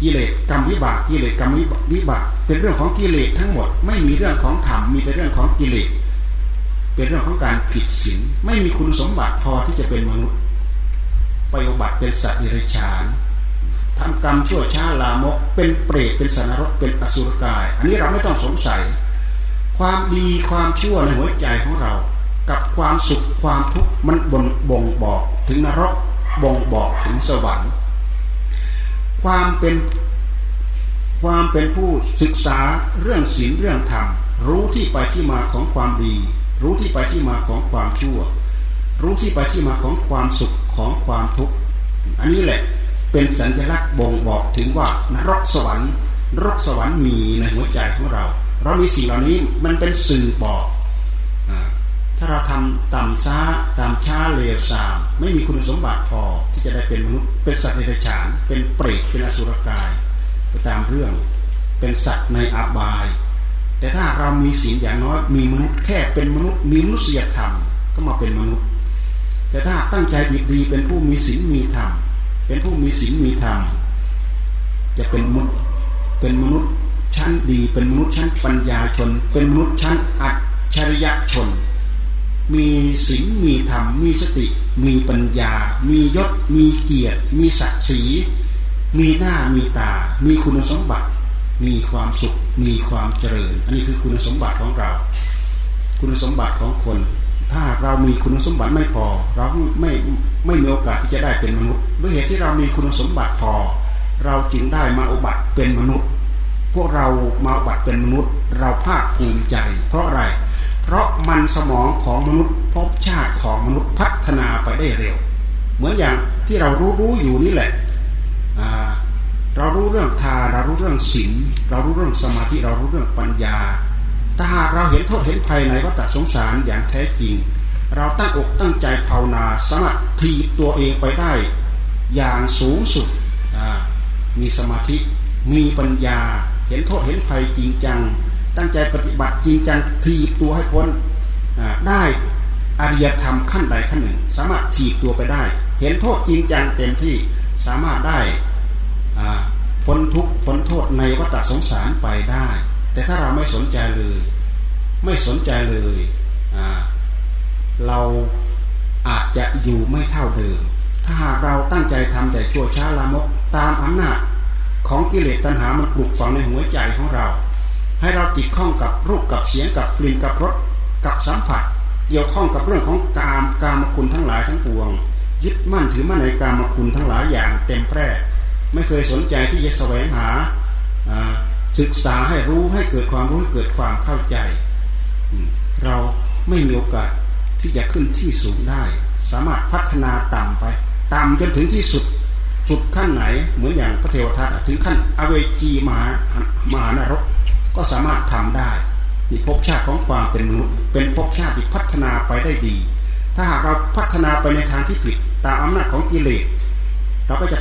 กิเลสกรรมวิบากกิเลสกรรมวิบากเป็นเรื่องของกิเลสทั้งหมด ไม่มีเรื่องของธรรมมีแต่เรื่องของกิเลสเป็นเรื่องของการผิดศีลไม่มีคุณสมบัติพอที่จะเป็นมนุษย์ปฏิบัติเป็นสัตว์ดิรกชาน ทำกรรมชั่วช้าลามก เป็นเปรตเป็นสันนรกเป็นอสุรกาย อันนี้เราไม่ต้องสงสัย ความดีความชั่วในหัวใจของเรา กับความสุขความทุกข์มันบ่งบ่งบอกถึงนรกบ่งบอกถึงสวรรค์ ความเป็นความเป็นผู้ศึกษาเรื่องศีลเรื่องธรรมรู้ที่ไปที่มาของความดี รู้ที่ไปที่มาของความชั่ว รู้ที่ไปที่มาของความสุขของความทุกข์อันนี้แหละ เป็นสัญลักษณ์บ่งบอกถึงว่านรกสวรรค์นรกสวรรค์มีในหัวใจของเรา เรามีสิ่งเหล่านี้มันเป็นสื่อบอกถ้าเราทำต่ำช้าตามช้าเลวสามไม่มีคุณสมบัติพอที่จะได้เป็นมนุษย์เป็นสัตว์ในเดรัจฉานเป็นเปรตเป็นอสุรกายไปตามเรื่องเป็นสัตว์ในอาบาย แต่ถ้าเรามีสิ่งอย่างน้อยมีมนุษย์แค่เป็นมนุษย์มีมนุษยธรรมก็มาเป็นมนุษย์ แต่ถ้าตั้งใจดีดีเป็นผู้มีศีลมีธรรม เป็นผู้มีศีลมีธรรมจะเป็นมนุษย์เป็นมนุษย์ชั้นดีเป็นมนุษย์ชั้นปัญญาชน เป็นมนุษย์ชั้นอัจฉริยะชน มีศีลมีธรรม มีสติ มีปัญญา มียศ มีเกียรติ มีศักดิ์ศรี มีหน้ามีตา มีคุณสมบัติ มีความสุข มีความเจริญ อันนี้คือคุณสมบัติของเรา คุณสมบัติของคน ถ้าเรามีคุณสมบัติไม่พอ เราไม่ไม่มีโอกาสที่จะได้เป็นมนุษย์ด้วยเหตุที่เรามีคุณสมบัติพอ เราจึงได้มาอุบัติเป็นมนุษย์ พวกเรามาอุบัติเป็นมนุษย์ เราภาคภูมิใจ เพราะอะไร เพราะมันสมองของมนุษย์พบชาติของมนุษย์พัฒนาไปได้เร็ว เหมือนอย่างที่เรารู้รู้อยู่นี่แหละเรารู้เรื่องทาเรารู้เรื่องศีลเรารู้เรื่องสมาธิเรารู้เรื่องปัญญา ถ้าหากเราเห็นโทษเห็นภัยในวัฏสงสารอย่างแท้จริง เราตั้งอกตั้งใจภาวนาสามารถทีตัวเองไปได้ อย่างสูงสุดมีสมาธิมีปัญญาเห็นโทษเห็นภัยจริงจัง ตั้งใจปฏิบัติจริงจังทีบตัวให้พ้นได้อริยธรรมขั้นใดขั้นหนึ่ง สามารถถีบตัวไปได้ เห็นโทษจริงจังเต็มที่สามารถได้พ้นทุกพ้นโทษในวัฏสงสารไปได้ แต่ถ้าเราไม่สนใจเลย ไม่สนใจเลยเราอาจจะอยู่ไม่เท่าเดิม ถ้าหากเราตั้งใจทำแต่ชั่วช้าลามกตามอำนาจของกิเลสตัณหามันปลุกฝังในหัวใจของเรา ให้เราติดข้องกับรูปกับเสียงกับกลิ่นกับรสกับสัมผัส เกี่ยวข้องกับเรื่องของกามกามคุณทั้งหลายทั้งปวง ยึดมั่นถือมั่นในกามคุณทั้งหลายอย่างเต็มแพร่ ไม่เคยสนใจที่จะแสวงหา ศึกษาให้รู้ให้เกิดความรู้เกิดความเข้าใจ เราไม่มีโอกาสที่จะขึ้นที่สูงได้ สามารถพัฒนาต่ำไปต่ำจนถึงที่สุดสุดขั้นไหนเหมือนอย่างพระเทวทัตถึงขั้นอเวจีมหามหานรกก็สามารถทำได้นี่ภพชาติของความเป็นมนุษย์เป็นภพชาติที่พัฒนาไปได้ดี ถ้าหากเราพัฒนาไปในทางที่ผิดตามอำนาจของกิเลสเราก็จะ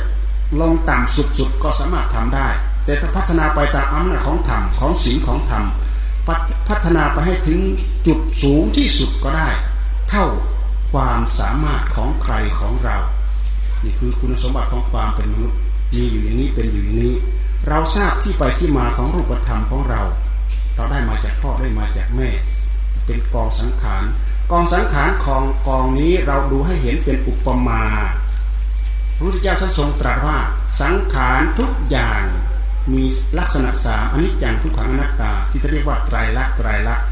ลงต่ำสุดๆก็สามารถทำได้ แต่ถ้าพัฒนาไปตามอำนาจของธรรมของศีลของธรรมพัฒนาไปให้ถึงจุดสูงที่สุดก็ได้ เท่าความสามารถของใครของเรา นี่คือคุณสมบัติของความเป็นมนุษย์มีอยู่อย่างนี้เป็นอยู่อย่างนี้ เราทราบที่ไปที่มาของรูปธรรมของเรา เราได้มาจากพ่อได้มาจากแม่ เป็นกองสังขารกองสังขารของกองนี้เราดูให้เห็นเป็นอุปมาพระพุทธเจ้าท่านทรงตรัสว่าสังขารทุกอย่าง มีลักษณะสามอันนี้อย่างทุกขังอนัตตา ที่เรียกว่าไตรลักษณ์ไตรลักษณ์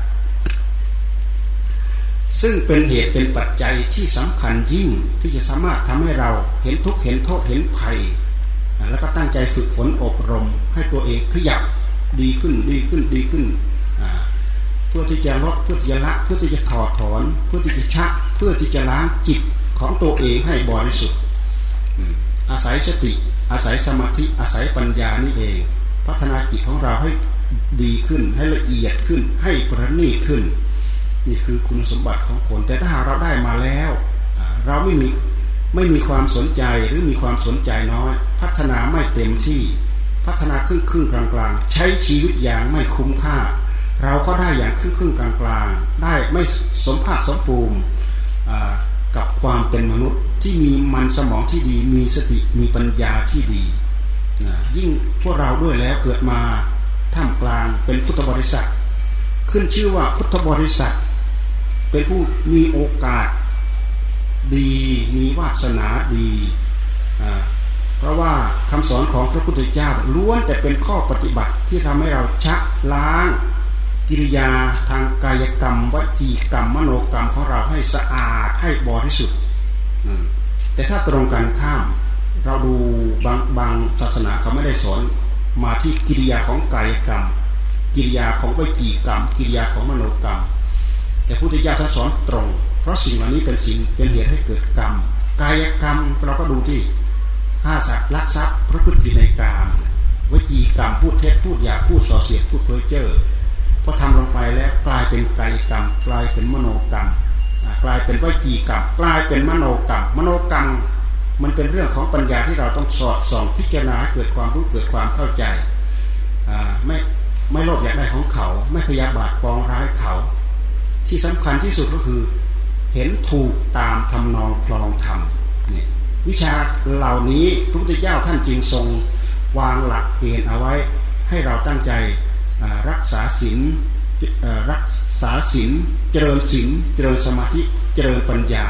ซึ่งเป็นเหตุเป็นปัจจัยที่สำคัญยิ่งที่จะสามารถทำให้เราเห็นทุกเห็นโทษเห็นภัย แล้วก็ตั้งใจฝึกฝนอบรม ให้ตัวเองขยับดีขึ้นดีขึ้นดีขึ้น เพื่อที่จะลดเพื่อที่จะละเพื่อที่จะถอดถอน เพื่อที่จะชักเพื่อที่จะล้างจิตของตัวเองให้บริสุทธิ์อาศัยสติ อาศัยสมาธิอาศัยปัญญานี่เอง พัฒนาจิตของเราให้ดีขึ้นให้ละเอียดขึ้น ให้ประณีตขึ้น นี่คือคุณสมบัติของคน แต่ถ้าหากเราได้มาแล้ว เราไม่มีไม่มีความสนใจหรือมีความสนใจน้อย พัฒนาไม่เต็มที่พัฒนาครึ่งครึ่งกลางกลางใช้ชีวิตอย่างไม่คุ้มค่า เราก็ได้อย่างครึ่งครึ่งกลางกลางได้ไม่สมภาคสมปูมิ กับความเป็นมนุษย์ที่มีมันสมองที่ดีมีสติมีปัญญาที่ดียิ่งพวกเราด้วยแล้วเกิดมาท่ามกลางเป็นพุทธบริษัท ขึ้นชื่อว่าพุทธบริษัท เป็นผู้มีโอกาสดีมีวาสนาดีเพราะว่าคำสอนของพระพุทธเจ้าล้วนแต่เป็นข้อปฏิบัติที่ทำให้เราชักล้าง กิริยาทางกายกรรมวจีกรรมมโนกรรมของเราให้สะอาดให้บริสุทธิ์แต่ถ้าตรงกันข้าม เราดูบางบางศาสนาเขาไม่ได้สอนมาที่กิริยาของกายกรรม กิริยาของวจีกรรม กิริยาของมโนกรรม แต่พุทธเจ้าท่านสอนตรง เพราะสิ่งเหล่านี้เป็นสิ่งเป็นเหตุให้เกิดกรรม กายกรรมเราก็ดูที่ฆ่าสัตว์ลักทรัพย์พระพฤติในกามวจีกรรมพูดเท็จพูดหยาพูดส่อเสียดพูดเพ้อเจ้อ พอทำลงไปแล้วกลายเป็นกายกรรมกลายเป็นมโนกรรมกลายเป็นวิจีกรรมกลายเป็นมโนกรรมมโนกรรมมันเป็นเรื่องของปัญญาที่เราต้องสอดส่องพิจารณาเกิดความรู้เกิดความเข้าใจไม่ไม่โลภอยากได้ของเขา ไม่พยาบาทปองร้ายเขา ที่สำคัญที่สุดก็คือ เห็นถูกตามทำนองคลองธรรมเนี่ยวิชาเหล่านี้พระพุทธเจ้าท่านจึงทรงวางหลักเกณฑ์เอาไว้ให้เราตั้งใจ รักษาศีลรักษาศีลเจริญศีลเจริญสมาธิเจริญปัญญา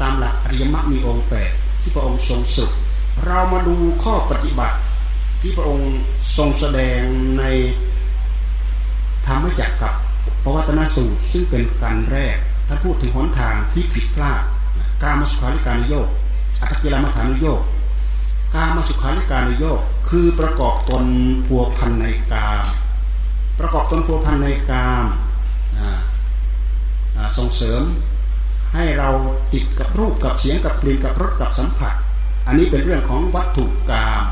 ตามหลักอริยมรรคมีองค์แปดที่พระองค์ทรงสุดเรามาดูข้อปฏิบัติที่พระองค์ทรงแสดงในธรรมจักกับปวัตนสูตรซึ่งเป็นการแรกท่านพูดถึงหนทางที่ผิดพลาดการมสุขาริการุโยกอัตกิลมัฐานุโยกกามาสุขาริการุโยกคือประกอบตนพัวพันในกาม ประกอบตนพัวพันในกามส่งเสริมให้เราติดกับรูปกับเสียงกับกลิ่นกับรสกับสัมผัส อันนี้เป็นเรื่องของวัตถุกาม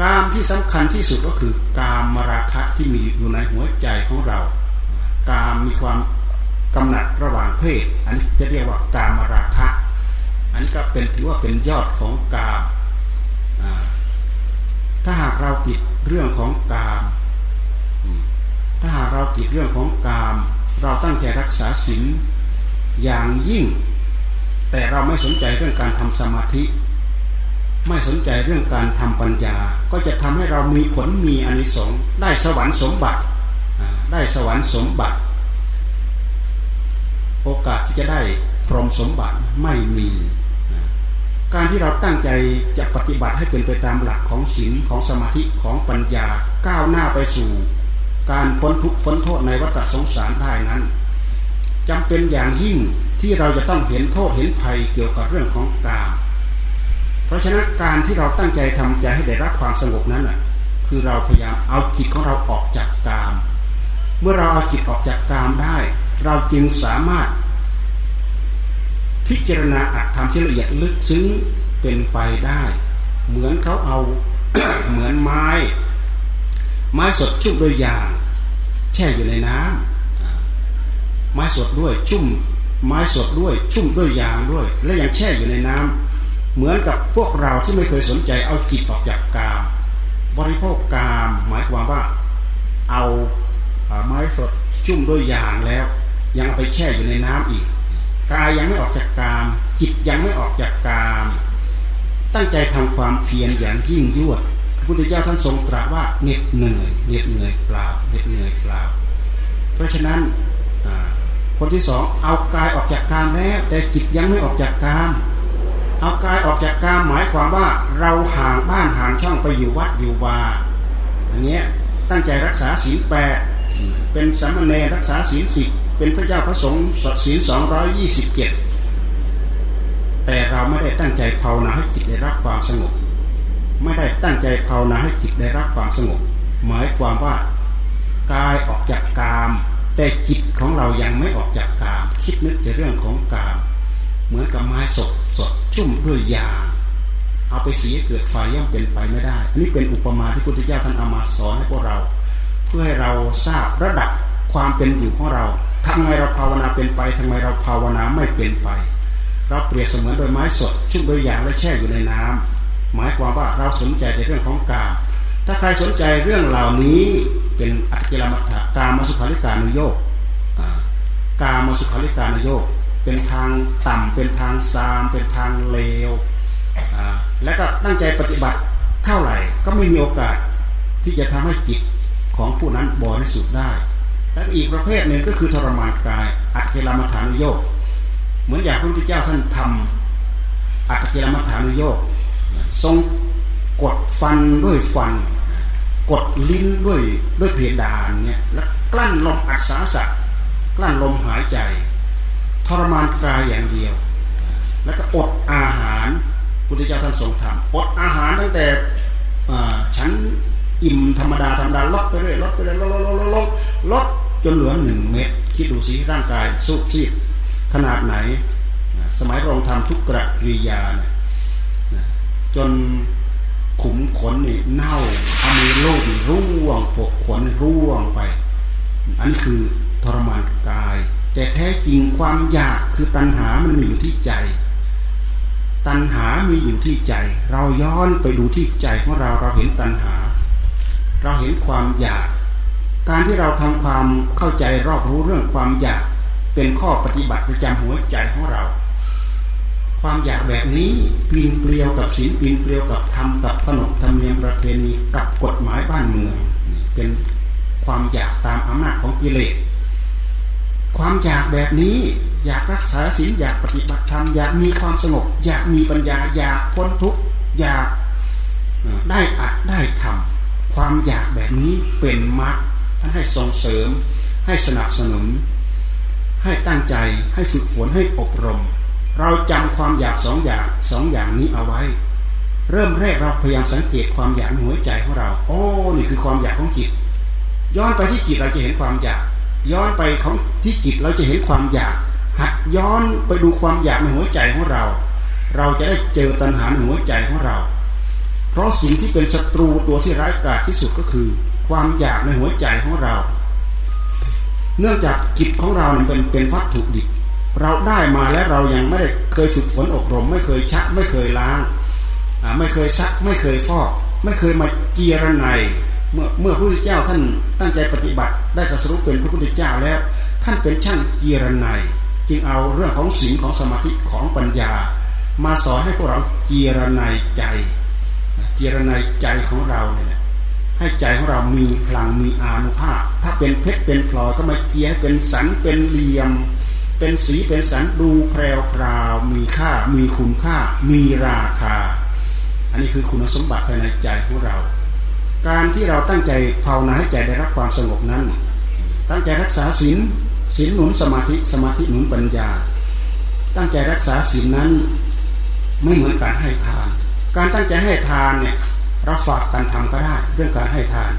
กามที่สำคัญที่สุดก็คือกามมราคะที่มีอยู่ในหัวใจของเรา กามมีความกำหนัดระหว่างเพศ อันนี้จะเรียกว่ากามราคะ อันนี้ก็เป็นถือว่าเป็นยอดของกาม ถ้าหากเราติดเรื่องของกาม ถ้าหากเราติดเรื่องของกาม เราตั้งใจรักษาศีลอย่างยิ่ง แต่เราไม่สนใจเรื่องการทำสมาธิ ไม่สนใจเรื่องการทำปัญญา ก็จะทำให้เรามีผลมีอนิสงส์ได้สวรรค์สมบัติได้สวรรค์สมบัติ โอกาสที่จะได้พรหมสมบัติไม่มีการที่เราตั้งใจจะปฏิบัติให้เป็นไปตามหลักของศีลของสมาธิของปัญญาก้าวหน้าไปสู่ การพ้นทุกข์พ้นโทษในวัฏสงสารได้นั้นจำเป็นอย่างยิ่งที่เราจะต้องเห็นโทษเห็นภัยเกี่ยวกับเรื่องของกามเพราะฉะนั้นการที่เราตั้งใจทำใจให้ได้รับความสงบนั้นคือเราพยายามเอาจิตของเราออกจากกาม เมื่อเราเอาจิตออกจากกามได้ เราจึงสามารถ พิจารณาอัตธรรมที่ละเอียดลึกซึ้งเป็นไปได้ เหมือนเขาเอาเหมือนไม้ ไม้สดชุ่มด้วยยาง แช่อยู่ในน้ำไม้สดด้วยชุ่ม ไม้สดด้วย ชุ่มด้วยยางด้วย และยังแช่อยู่ในน้ำเหมือนกับพวกเราที่ไม่เคยสนใจเอาจิตออกจากกาม บริโภคกามหมายความว่า เอาไม้สดชุ่มด้วยยางแล้ว ยังเอาไปแช่อยู่ในน้ำอีกกายยังไม่ออกจากกาม จิตยังไม่ออกจากกาม ตั้งใจทำความเพียรอย่างยิ่งยวด พระพุทธเจ้าท่านทรงตรัสว่าเหน็ดเหนื่อยเหน็ดเหนื่อยเปล่าเหน็ดเหนื่อยเปล่า เพราะฉะนั้นคนที่สองเอากายออกจากกามแล้วแต่จิตยังไม่ออกจากกามเอากายออกจากกามหมายความว่าเราห่างบ้านห่างช่องไปอยู่วัดอยู่วาอย่างเงี้ตั้งใจรักษาศีลแปดเป็นสามเณรรักษาศีลสิบเป็นพระเจ้าพระสงฆ์ศีลสองร้อยยี่สิบเจ็ดแต่เราไม่ได้ตั้งใจภาวนาให้จิตได้รับความสงบ ไม่ได้ตั้งใจภาวนาให้จิตได้รับความสงบ หมายความว่ากายออกจากกาม แต่จิตของเรายังไม่ออกจากกาม คิดนึกแต่เรื่องของกาม เหมือนกับไม้สดสดชุ่มด้วยยางเอาไปสีเกิดไฟย่อมเป็นไปไม่ได้ อันนี้เป็นอุปมาที่พุทธเจ้าท่านเอามาสอนให้พวกเรา เพื่อให้เราทราบระดับความเป็นอยู่ของเราทำไมเราภาวนาเป็นไปทำไมเราภาวนาไม่เป็นไป เราเปรียบเสมือนโดยไม้สดชุ่มด้วยยางและแช่อยู่ในน้ำ หมายความว่าเราสนใจในเรื่องของกามถ้าใครสนใจเรื่องเหล่านี้เป็นอัตกิลมัฏฐกามสุขาริการุโยกกามสุขาริการุโยกเป็นทางต่ำเป็นทางซาม เป็นทางเลวและก็ตั้งใจปฏิบัติเท่าไหร่ก็ไม่มีโอกาสที่จะทำให้จิตของผู้นั้นบริสุทธิ์ได้ และอีกประเภทหนึ่งก็คือทรมานกาย อัตกิลมัฏฐานุโยกเหมือนอย่างพระพุทธเจ้าท่านทำอัตกิลมัฏฐานุโยก ทรงกดฟันด้วยฟัน กดลิ้นด้วยด้วยเพดานเนี่ยแล้วกลั้นลมอัศสะกลั้นลมหายใจ ทรมานกายอย่างเดียว แล้วก็อดอาหารพุทธเจ้าท่านทรงทำอดอาหารตั้งแต่ฉันอิ่มธรรมดาธรรมดาลดไปเรื่อยลดไปเรื่อยลดลดลดลดลดจนเหลือหนึ่งเม็ดคิดดูสิร่างกายสูบซีดขนาดไหน สมัยรองทำทุกกระกิริยาน จนขุมขนนี่เน่าเอามือลูบร่วงผกขนร่วงไป อันนี้คือทรมานกาย แต่แท้จริงความอยากคือตัณหามันมีอยู่ที่ใจ ตัณหามีอยู่ที่ใจ เราย้อนไปดูที่ใจของเราเราเห็นตัณหา เราเห็นความอยาก การที่เราทำความเข้าใจรอบรู้เรื่องความอยาก เป็นข้อปฏิบัติประจำหัวใจของเรา ความอยากแบบนี้ปีนเปลียวกับศีลปีนเปลียวกับธรรมกับขนบธรรมเนียมประเพณีกับกฎหมายบ้านเมืองเป็นความอยากตามอำนาจของกิเลสความอยากแบบนี้อยากรักษาศีลอยากปฏิบัติธรรมอยากมีความสงบอยากมีปัญญาอยากพ้นทุกข์อยากได้อัดได้ทำความอยากแบบนี้เป็นมรรคท่านให้ส่งเสริม ให้สนับสนุน ให้ตั้งใจให้ฝึกฝนให้อบรม เราจำความอยากสองอย่างสองอย่างนี้เอาไว้ เริ่มแรกเราพยายามสังเกตความอยากในหัวใจของเรา โอ้นี่คือความอยากของจิต ย้อนไปที่จิตเราจะเห็นความอยาก ย้อนไปของที่จิตเราจะเห็นความอยาก หัดย้อนไปดูความอยากในหัวใจของเรา เราจะได้เจอตัณหาในหัวใจของเรา เพราะสิ่งที่เป็นศัตรูตัวที่ร้ายกาจที่สุดก็คือ ความอยากในหัวใจของเรา เนื่องจากจิตของเราเป็นเป็นวัตถุดิบ เราได้มาแล้วเรายังไม่ได้เคยฝึกฝนอบรม ไม่เคยชักไม่เคยล้างไม่เคยซักไม่เคยฟอก ไม่เคยมาเจียรนัยเมื่อเมื่อพระพุทธเจ้าท่านตั้งใจปฏิบัติได้จัสรุปเป็นพระพุทธเจ้าแล้ว ท่านเป็นช่างเจียรนัยจึงเอาเรื่องของศีลของสมาธิของปัญญา มาสอนให้พวกเราเจียรนัยใจเจียรนัยใจของเราเนี่ยให้ใจของเรามีพลังมีอานุภาพ ถ้าเป็นเพชรเป็นพลอยก็มาเจียเป็นสันเป็นเหลี่ยม เป็นสีเป็นสันดูแพรวพราวมีค่ามีคุณค่า มีราคา อันนี้คือคุณสมบัติภายในใจของเรา การที่เราตั้งใจภาวนาให้ใจได้รับความสงบนั้น ตั้งใจรักษาศีลศีลหนุนสมาธิสมาธิหนุนปัญญา ตั้งใจรักษาศีลนั้นไม่เหมือนการให้ทาน การตั้งใจให้ทานเนี่ยเราฝากการทำก็ได้เรื่องการให้ทาน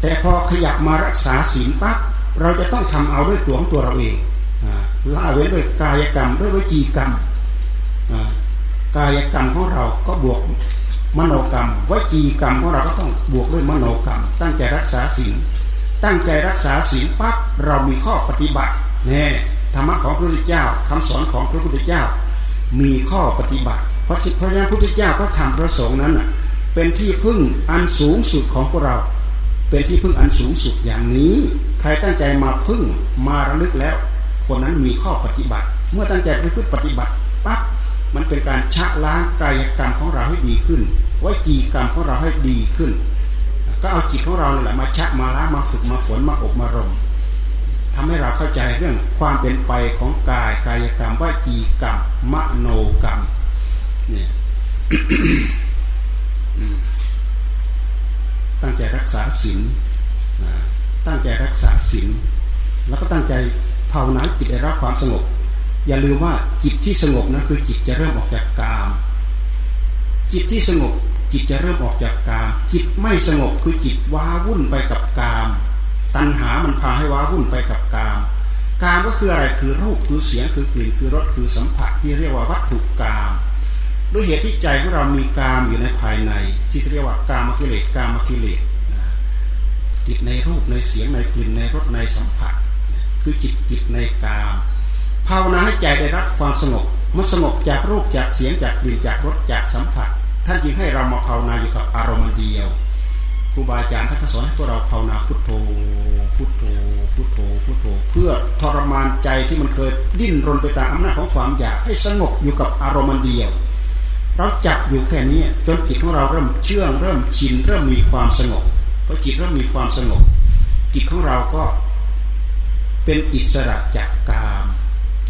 แต่พอขยับมารักษาศีลปั๊บเราจะต้องทำเอาด้วยตัวของตัวเราเอง ละเว้นด้วยกายกรรมด้วยวิจีกรรมกายกรรมของเราก็บวกมโนกรรมวิจีกรรมของเราก็ต้องบวกด้วยมโนกรรม ตั้งใจรักษาศีลตั้งใจรักษาศีลปั๊บเรามีข้อปฏิบัติแน่ธรรมะของพระพุทธเจ้าคำสอนของพระพุทธเจ้า มีข้อปฏิบัติ เพราะเพราะฉะนั้นพระพุทธเจ้าพระธรรมพระสงฆ์นั้นเป็นที่พึ่งอันสูงสุดของพวกเรา เป็นที่พึ่งอันสูงสุดอย่างนี้ ใครตั้งใจมาพึ่งมาระลึกแล้ว คนนั้นมีข้อปฏิบัติ เมื่อตั้งใจไปพึ่งปฏิบัติปั๊บมันเป็นการชะล้างกายกรรมของเราให้ดีขึ้นวิจีกรรมของเราให้ดีขึ้น ก็เอาจิตของเราแหละมาชักมาล้างมาฝึกมาฝนมาอบมารมทำให้เราเข้าใจเรื่องความเป็นไปของกายกายกรรมวิจีกรรมมโนกรรมเนี่ยตั้งใจรักษาศีลตั้งใจรักษาศีลแล้วก็ตั้งใจ ภาวนาจิตได้รับความสงบ อย่าลืมว่าจิตที่สงบนั้นคือจิตจะเริ่มออกจากกาม จิตที่สงบจิตจะเริ่มออกจากกาม จิตไม่สงบคือจิตว้าวุ่นไปกับกาม ตัณหามันพาให้ว้าวุ่นไปกับกาม กามก็คืออะไรคือรูปคือเสียงคือกลิ่นคือรสคือสัมผัสที่เรียกว่าวัตถุกามด้วยเหตุที่ใจของเรามีกามอยู่ในภายใน ที่เรียกว่ากามกิเลสกามกิเลสจิตในรูปในเสียงในกลิ่นในรสในสัมผัส คือจิตจิตในกามภาวนาให้ใจได้รับความสงบมันสงบจากรูปจากเสียงจากกลิ่นจากรสจากสัมผัส ท่านจึงให้เรามาภาวนาอยู่กับอารมณ์เดียวครูบาอาจารย์ท่านก็สอนให้พวกเราภาวนาพุทโธพุทโธพุทโธพุทโธเพื่อทรมานใจที่มันเคยดิ้นรนไปตามอำนาจของความอยากให้สงบอยู่กับอารมณ์เดียว เราจับอยู่แค่นี้จนจิตของเราเริ่มเชื่องเริ่มชินเริ่มมีความสงบพอจิตเริ่มมีความสงบจิตของเราก็ เป็นอิสระจากกาม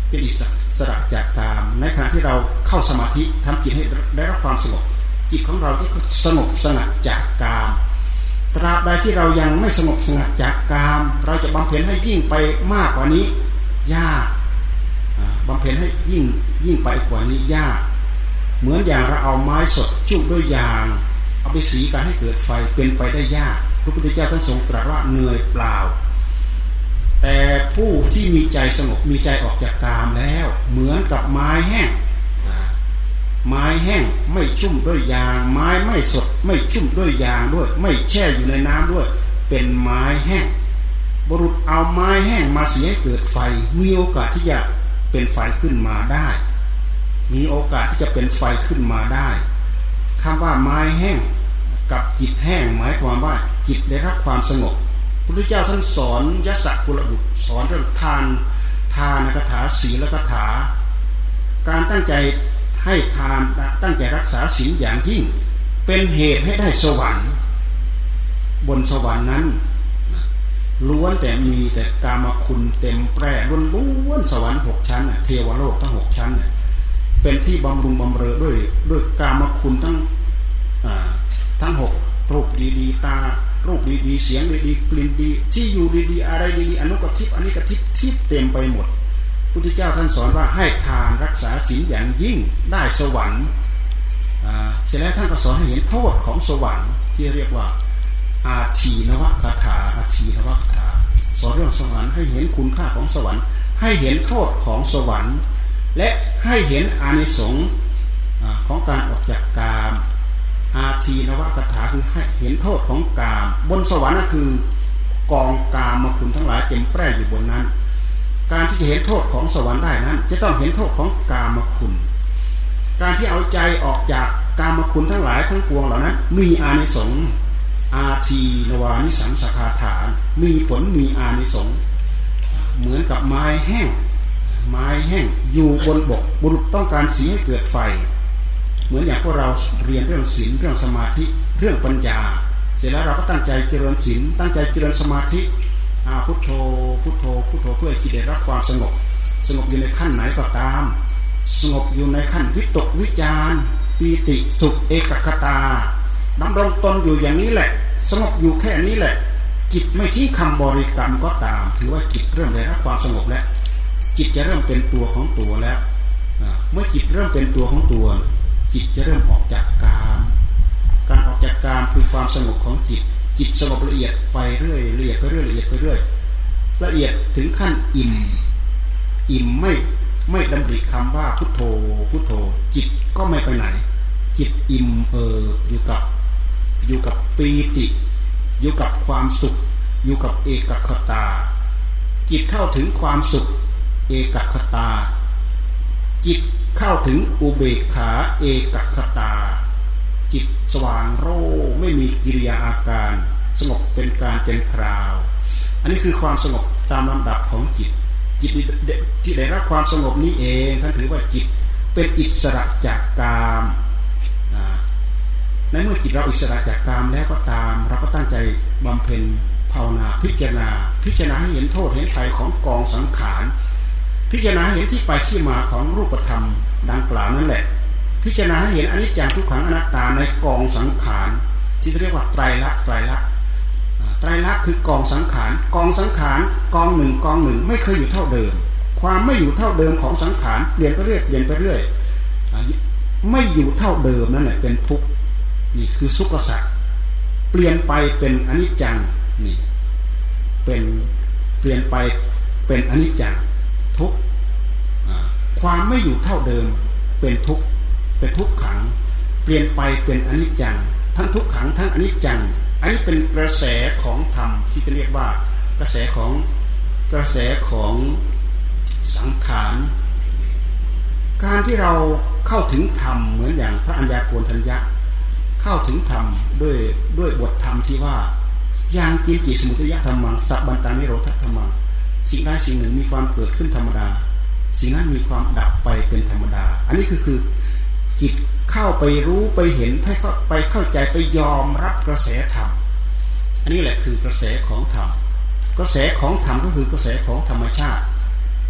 เป็นอิสระจากกามในขณะที่เราเข้าสมาธิทำจิตให้ได้รับความสงบจิตของเราที่สงบสงัดจากกาม ตราบใดที่เรายังไม่สงบสงัดจากกาม เราจะบำเพ็ญให้ยิ่งไปมากกว่านี้ยากบำเพ็ญให้ยิ่งยิ่งไปกว่านี้ยาก เหมือนอย่างเราเอาไม้สดจุ่มด้วยยาง เอาไปสีกันให้เกิดไฟเป็นไปได้ยาก พระพุทธเจ้าท่านทรงตรัสว่าเหนื่อยเปล่า แต่ผู้ที่มีใจสงบมีใจออกจากกามแล้ว เหมือนกับไม้แห้งไม้แห้งไม่ชุ่มด้วยยาง ไม้ไม่สดไม่ชุ่มด้วยยางด้วย ไม่แช่อยู่ในน้ำด้วย เป็นไม้แห้ง บุรุษเอาไม้แห้งมาเสียเกิดไฟ มีโอกาสที่จะเป็นไฟขึ้นมาได้ มีโอกาสที่จะเป็นไฟขึ้นมาได้คำว่าไม้แห้งกับจิตแห้งหมายความว่าจิตได้รับความสงบ พระพุทธเจ้าท่านสอนยศกุลบุตรสอนเรื่องทานทานคาถาศีลคาถา การตั้งใจให้ทานตั้งใจรักษาศีลอย่างยิ่ง เป็นเหตุให้ได้สวรรค์ บนสวรรค์นั้นล้วนแต่มีแต่กามคุณเต็มแปร่ล้วนล้วนสวรรค์หกชั้นเทวโลกทั้งหกชั้น เป็นที่บำรุงบำเรอด้วยด้วยกามคุณทั้งทั้งหกรูปดีๆตา รูปดีๆเสียงดีๆกลิ่นดี ที่อยู่ดีๆอะไรดีๆอนุกทิพอันนี้กทิพทิพเต็มไปหมดพุทธเจ้าท่านสอนว่าให้ทานรักษาศีลอย่างยิ่งได้สวรรค์เสร็จแล้วท่านก็สอนให้เห็นโทษของสวรรค์ที่เรียกว่าอาทีนวคาถาอาทีนวคาถาสอนเรื่องสวรรค์ให้เห็นคุณค่าของสวรรค์ ให้เห็นโทษของสวรรค์ และให้เห็นอานิสงส์ของการออกจากกาม อาทีนวคาถาคือให้เห็นโทษของกาม บนสวรรค์ก็คือกองกามมาคุณทั้งหลายเต็มแปร่อยู่บนนั้น การที่จะเห็นโทษของสวรรค์ได้นั้น จะต้องเห็นโทษของกามคุณ การที่เอาใจออกจากกามคุณทั้งหลายทั้งปวงเหล่านั้น มีอานิสงส์อาทีนวานิสังสคาฐาน มีผลมีอานิสงส์เหมือนกับไม้แห้ง ไม้แห้งอยู่บนบกบุรุษต้องการสีให้เกิดไฟ เหมือนอย่างพวกเราเรียนเรื่องศีลเรื่องสมาธิเรื่องปัญญา เสร็จแล้วเราก็ตั้งใจเจริญศีลตั้งใจเจริญสมาธิอาพุทโธพุทโธพุทโธเพื่อจิตได้รับความสงบ สงบอยู่ในขั้นไหนก็ตาม สงบอยู่ในขั้นวิตกวิจารปีติสุขเอกคตาดำรงตนอยู่อย่างนี้แหละ สงบอยู่แค่นี้แหละ จิตไม่ทิ้งคำบริกรรมก็ตาม ถือว่าจิตเริ่มได้รับความสงบแล้วจิตจะเริ่มเป็นตัวของตัวแล้วเมื่อจิตเริ่มเป็นตัวของตัว จิตจะเริ่มออกจากกามการออกจากกามคือความสงบของจิต จิตสงบละเอียดไปเรื่อยละเอียดไปเรื่อยละเอียดไปเรื่อยละเอียดถึงขั้นอิ่ม อิ่มไม่ไม่ดำริคำว่าพุทโธพุทโธ จิตก็ไม่ไปไหน จิตอิ่มเอออยู่กับอยู่กับปีติ อยู่กับความสุข อยู่กับเอกคตา จิตเข้าถึงความสุข เอกคตา จิต เข้าถึงอุเบกขาเอกคตา จิตสว่างโรไม่มีกิริยาอาการ สงบเป็นการเป็นคราว อันนี้คือความสงบตามลำดับของจิต จิตที่ได้รับความสงบนี้เองท่านถือว่าจิตเป็นอิสระจากกามในเมื่อจิตเราอิสระจากกามแล้วก็ตาม เราก็ตั้งใจบำเพ็ญภาวนาพิจารณา พิจารณาให้เห็นโทษเห็นภัยของกองสังขาร พิจารณาเห็นที่ไปที่มาของรูปธรรมดังกล่าวนั่นแหละ พิจารณาเห็นอนิจจังทุกขังอนัตตาในกองสังขารที่เรียกว่าไตรลักษณ์ไตรลักษณ์ไตรลักษณ์คือกองสังขารกองสังขารกองหนึ่งกองหนึ่งไม่เคยอยู่เท่าเดิม ความไม่อยู่เท่าเดิมของสังขารเปลี่ยนไปเรื่อยเปลี่ยนไปเรื่อยไม่อยู่เท่าเดิมนั่นแหละเป็นทุกข์นี่คือสุขสัตว์เปลี่ยนไปเป็นอนิจจังนี่เป็นเปลี่ยนไปเป็นอนิจจังทุก ความไม่อยู่เท่าเดิม เป็นทุกข์เป็นทุกขัง เปลี่ยนไปเป็นอนิจจัง ทั้งทุกขังทั้งอนิจจัง อันนี้เป็นกระแสของธรรมที่จะเรียกว่ากระแสของกระแสของสังขารการที่เราเข้าถึงธรรมเหมือนอย่างพระอัญญาโกณทัญญะ เข้าถึงธรรมด้วยด้วยบทธรรมที่ว่าอย่างกินจิสมุทยธรรมังสับบันตานิโรธธรรมังสิ่งใดสิ่งหนึ่งมีความเกิดขึ้นธรรมดา สิ่งนั้นมีความดับไปเป็นธรรมดา อันนี้คือคือจิตเข้าไปรู้ไปเห็นให้เข้าไปเข้าใจไปยอมรับกระแสธรรม อันนี้แหละคือกระแสของธรรม กระแสของธรรมก็คือกระแสของธรรมชาติ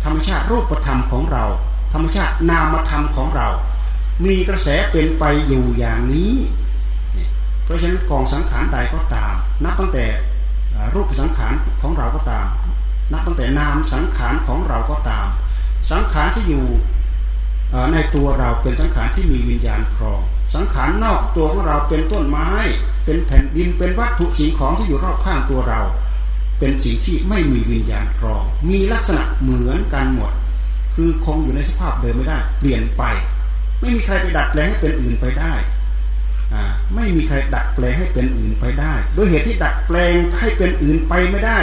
ธรรมชาติรูปธรรมของเรา ธรรมชาตินามธรรมของเรา มีกระแสเป็นไปอยู่อย่างนี้ เพราะฉะนั้นกองสังขารใดก็ตาม นับตั้งแต่รูปสังขารของเราก็ตาม นับตั้งแต่นามสังขารของเราก็ตาม สังขารที่อยู่ในตัวเราเป็นสังขารที่มีวิญญาณครอง สังขารนอกตัวของเราเป็นต้นไม้ เป็นแผ่นดินเป็นวัตถุสิ่งของที่อยู่รอบข้างตัวเรา เป็นสิ่งที่ไม่มีวิญญาณครอง มีลักษณะเหมือนกันหมด คือคงอยู่ในสภาพเดิมไม่ได้ เปลี่ยนไป ไม่มีใครไปดัดแปลงให้เป็นอื่นไปได้ไม่มีใครดัดแปลงให้เป็นอื่นไปได้โดยเหตุที่ดัดแปลงให้เป็นอื่นไปไม่ได้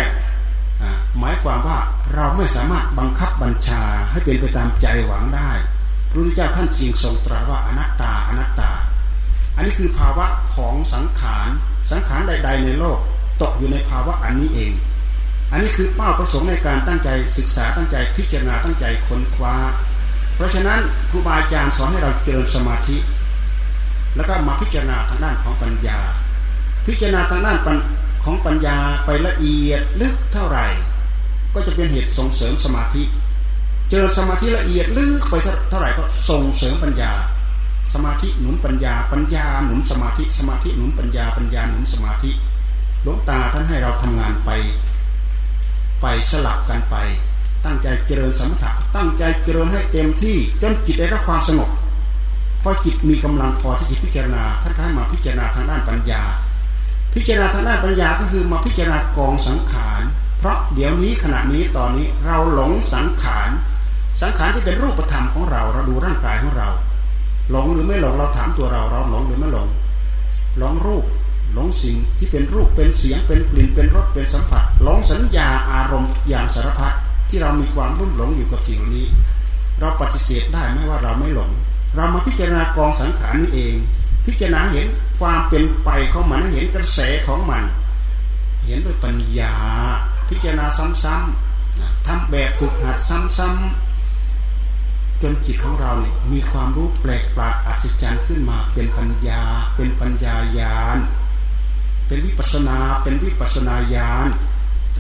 หมายความว่าเราไม่สามารถบังคับบัญชาให้เป็นไปตามใจหวังได้พระพุทธเจ้าท่านจริงทรงตรัสว่าอนัตตาอนัตตา อันนี้คือภาวะของสังขารสังขารใด ๆ ในโลกตกอยู่ในภาวะอันนี้เอง อันนี้คือเป้าประสงค์ในการตั้งใจศึกษาตั้งใจพิจารณาตั้งใจค้นคว้า เพราะฉะนั้นครูบาอาจารย์สอนให้เราเจริญสมาธิ แล้วก็มาพิจารณาทางด้านของปัญญา พิจารณาทางด้านของปัญญาไปละเอียดลึกเท่าไหร่ ก็จะเป็นเหตุส่งเสริมสมาธิ เจอสมาธิละเอียดลึกไปเท่าไหร่ก็ส่งเสริมปัญญา สมาธิหนุนปัญญา ปัญญาหนุนสมาธิสมาธิหนุนปัญญาปัญญาหนุนสมาธิหลวงตาท่านให้เราทำงานไป ไปสลับกันไป ตั้งใจเจริญสมถะตั้งใจเจริญให้เต็มที่จนจิตได้รับความสงบพอจิตมีกำลังพอที่จะพิจารณาท่านก็ให้มาพิจารณาทางด้านปัญญา พิจารณาทางด้านปัญญาก็คือมาพิจารณากองสังขาร เพราะเดี๋ยวนี้ขณะนี้ตอนนี้เราหลงสังขาร สังขารที่เป็นรูปธรรมของเรา เราดูร่างกายของเรา หลงหรือไม่หลงเราถามตัวเราเราหลงหรือไม่หลง หลงรูปหลงสิ่งที่เป็นรูปเป็นเสียงเป็นกลิ่นเป็นรสเป็นสัมผัส หลงสัญญาอารมณ์อย่างสารพัดที่เรามีความรุ่มหลงอยู่กับสิ่งนี้ เราปฏิเสธได้ไหมว่าเราไม่หลง เรามาพิจารณากองสังขารนี้เอง พิจารณาเห็นความเป็นไปของมันเห็นกระแสของมัน เห็นด้วยปัญญา พิจารณาซ้ำๆทำแบบฝึกหัดซ้ำๆจนจิตของเราเนี่ยมีความรู้แปลกประหลาดอัศจรรย์ขึ้นมาเป็นปัญญา เป็นปัญญาญาณเป็นวิปัสนาเป็นวิปัสนาญาณ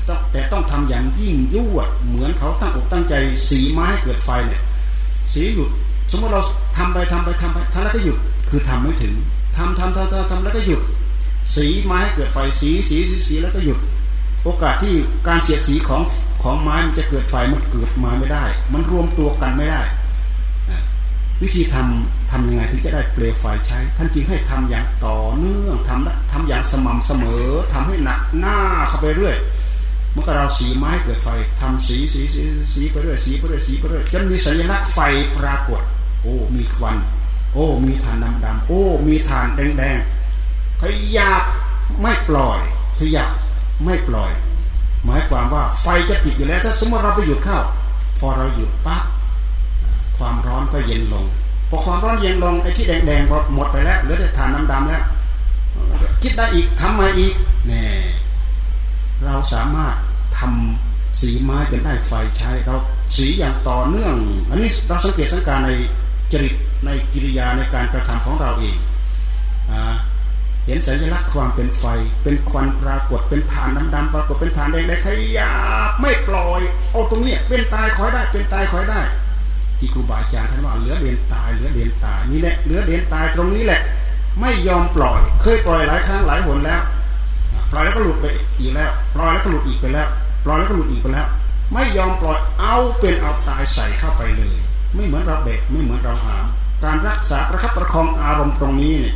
ตแต่ต้องทำอย่างยิ่งยวดเหมือนเขาตั้งอกตั้งใจสีไม้ให้เกิดไฟเนี่ยสีหยุดสมมติเราทำไปทำไปทำไปทำแล้วก็หยุดคือทำไม่ถึงทำทำทำทำทำแล้วก็หยุด สีไม้ให้เกิดไฟสีสีสีแล้วก็หยุด โอกาสที่การเสียดสีของของไม้มันจะเกิดไฟมันเกิดมาไม่ได้ มันรวมตัวกันไม่ได้วิธีทำทำยังไงถึงจะได้เปลวไฟใช้ ท่านจึงให้ทำอย่างต่อเนื่องทำทำอย่างสม่ำเสมอทำให้หนักหน้าเข้าไปเรื่อยเมื่อเราสีไม้เกิดไฟทำสีสีสีสีไปเรื่อยสีไปเรื่อยสีไปเรื่อยจนมีสัญลักษณ์ไฟปรากฏ โอ้มีควัน โอ้มีฐานดำดำโอ้มีฐานแดงแดงขยับไม่ปล่อยขยับ ไม่ปล่อย หมายความว่าไฟจะติดอยู่แล้ว ถ้าสมมติเราไปหยุดเข้า พอเราหยุดปั๊บความร้อนก็เย็นลงพอความร้อนเย็นลงไอ้ที่แดงๆหมดไปแล้วเหลือแต่ฐานดำๆแล้วคิดได้อีกทำมาอีกแน่เราสามารถทำสีไม้เป็นได้ไฟใช้เราสีอย่างต่อเนื่อง อันนี้เราสังเกตสังการในจริตในกิริยาในการกระทำของเราเองอ่า เห็นสัญลักษณ์ความเป็นไฟ เป็นควันปรากฏเป็นฐานดำๆปรากฏเป็นฐานแดงๆขยับไม่ปล่อยเอาตรงนี้เป็นตายคอยได้ เป็นตายคอยได้ ที่ครูบาอาจารย์ท่านว่าเหลือเรียนตายเหลือเรียนตายนี่แหละเหลือเรียนตายตรงนี้แหละ ไม่ยอมปล่อย เคยปล่อยหลายครั้งหลายหนแล้ว ปล่อยแล้วก็หลุดไปอีกแล้ว ปล่อยแล้วก็หลุดอีกไปแล้ว ปล่อยแล้วก็หลุดอีกไปแล้ว ไม่ยอมปล่อยเอาเป็นเอาตายใส่เข้าไปเลย ไม่เหมือนเราเบกไม่เหมือนเราหามการรักษาประคับประคองอารมณ์ตรงนี้เนี่ย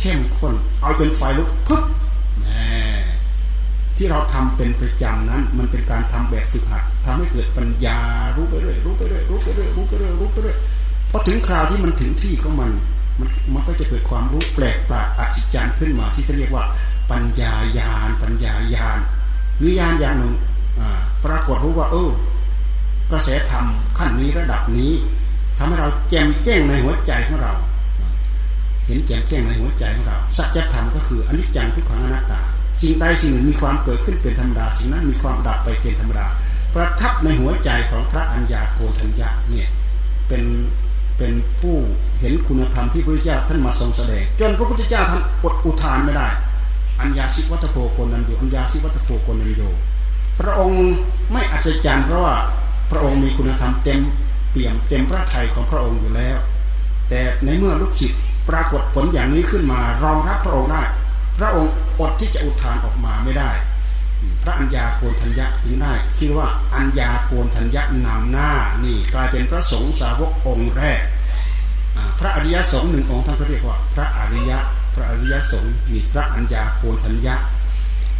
เข้มข้น เอาเป็นไฟลุกปึ๊บที่เราทำเป็นประจำนั้น มันเป็นการทำแบบฝึกหัดทำให้เกิดปัญญารู้ไปเรื่อยรู้ไปเรื่อยรู้ไปเรื่อยรู้ไปเรื่อยรู้ไปเรื่อยพอถึงคราวที่มันถึงที่ของมันมันมันก็จะเกิดความรู้แปลกประหลาดอัศจรรย์ขึ้นมา ที่จะเรียกว่า ปัญญายาณปัญญายาณมียานอย่างหนึ่งปรากฏรู้ว่า เออกระแสธรรมขั้นนี้ระดับนี้ทำให้เราแจ่มแจ้งในหัวใจของเรา ห็นแจ่มแจ้งในหัวใจของเราสัจธรรมก็คืออนิจจังทุกขังอนัตตา สิ่งใดสิ่งหนึ่งมีความเกิดขึ้นเป็นธรรมดาสิ่งนั้นมีความดับไปเป็นธรรมดาประทับในหัวใจของพระอัญญาโกธัญญาเนี่ยเป็นเป็นผู้เห็นคุณธรรมที่พระพุทธเจ้าท่านมาทรงแสดง จนพระพุทธเจ้าท่านอดอุทานไม่ได้ อัญญาสิวัตโพกนันโยอัญญาสิวัตโพโกนันโยพระองค์ไม่อัศจรรย์เพราะว่าพระองค์มีคุณธรรมเต็มเปี่ยมเต็มพระทัยของพระองค์อยู่แล้ว แต่ในเมื่อลูกศิษย์ ปรากฏผลอย่างนี้ขึ้นมารองรับพระองค์ได้ พระองค์อดที่จะอุทานออกมาไม่ได้ พระอัญญาโกนทัญญะจึงได้คิดว่าอัญญาโกนทัญญะนำหน้านี่กลายเป็นพระสงฆ์สาวกองค์แรก พระอริยสงฆ์หนึ่งองค์ท่านเรียกว่า พระอริยะพระอริยสงฆ์มีพระอัญญาโกนทัญญะ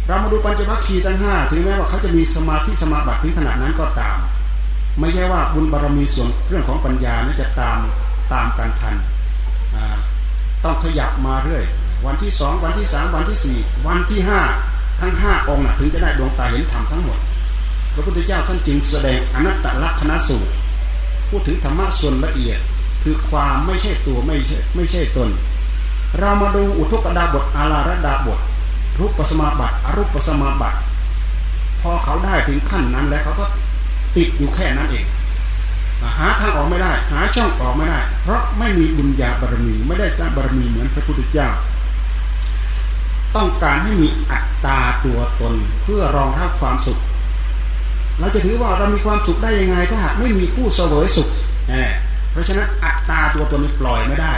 เรามาดูปัญจวัคคีย์ทั้งห้าถึงแม้ว่าเขาจะมีสมาธิสมาบัติถึงขนาดนั้นก็ตาม ไม่ใช่ว่าบุญบารมีส่วนเรื่องของปัญญานี่จะตามตามกันทัน ต้องขยับมาเรื่อย วันที่สองวันที่สามวันที่สี่วันที่ห้าทั้งห้าองค์ถึงจะได้ดวงตาเห็นธรรมทั้งหมด พระพุทธเจ้าท่านจึงแสดงอนัตตลักษณสูตร พูดถึงธรรมะส่วนละเอียด คือความไม่ใช่ตัวไม่ใช่ไม่ใช่ตน เรามาดูอุทกดาบทอาราระดาบท รูปปสมาบัติอรูปปสมาบัติพอเขาได้ถึงขั้นนั้นแล้วเขาก็ติดอยู่แค่นั้นเอง หาทางออกไม่ได้ หาช่องออกไม่ได้ เพราะไม่มีบุญญาบารมีไม่ได้สร้างบารมีเหมือนพระพุทธเจ้า ต้องการให้มีอัตตาตัวตนเพื่อรองรับความสุข เราจะถือว่าเรามีความสุขได้ยังไงถ้าหากไม่มีผู้เสวยสุขเพราะฉะนั้นอัตตาตัวตนนี้ปล่อยไม่ได้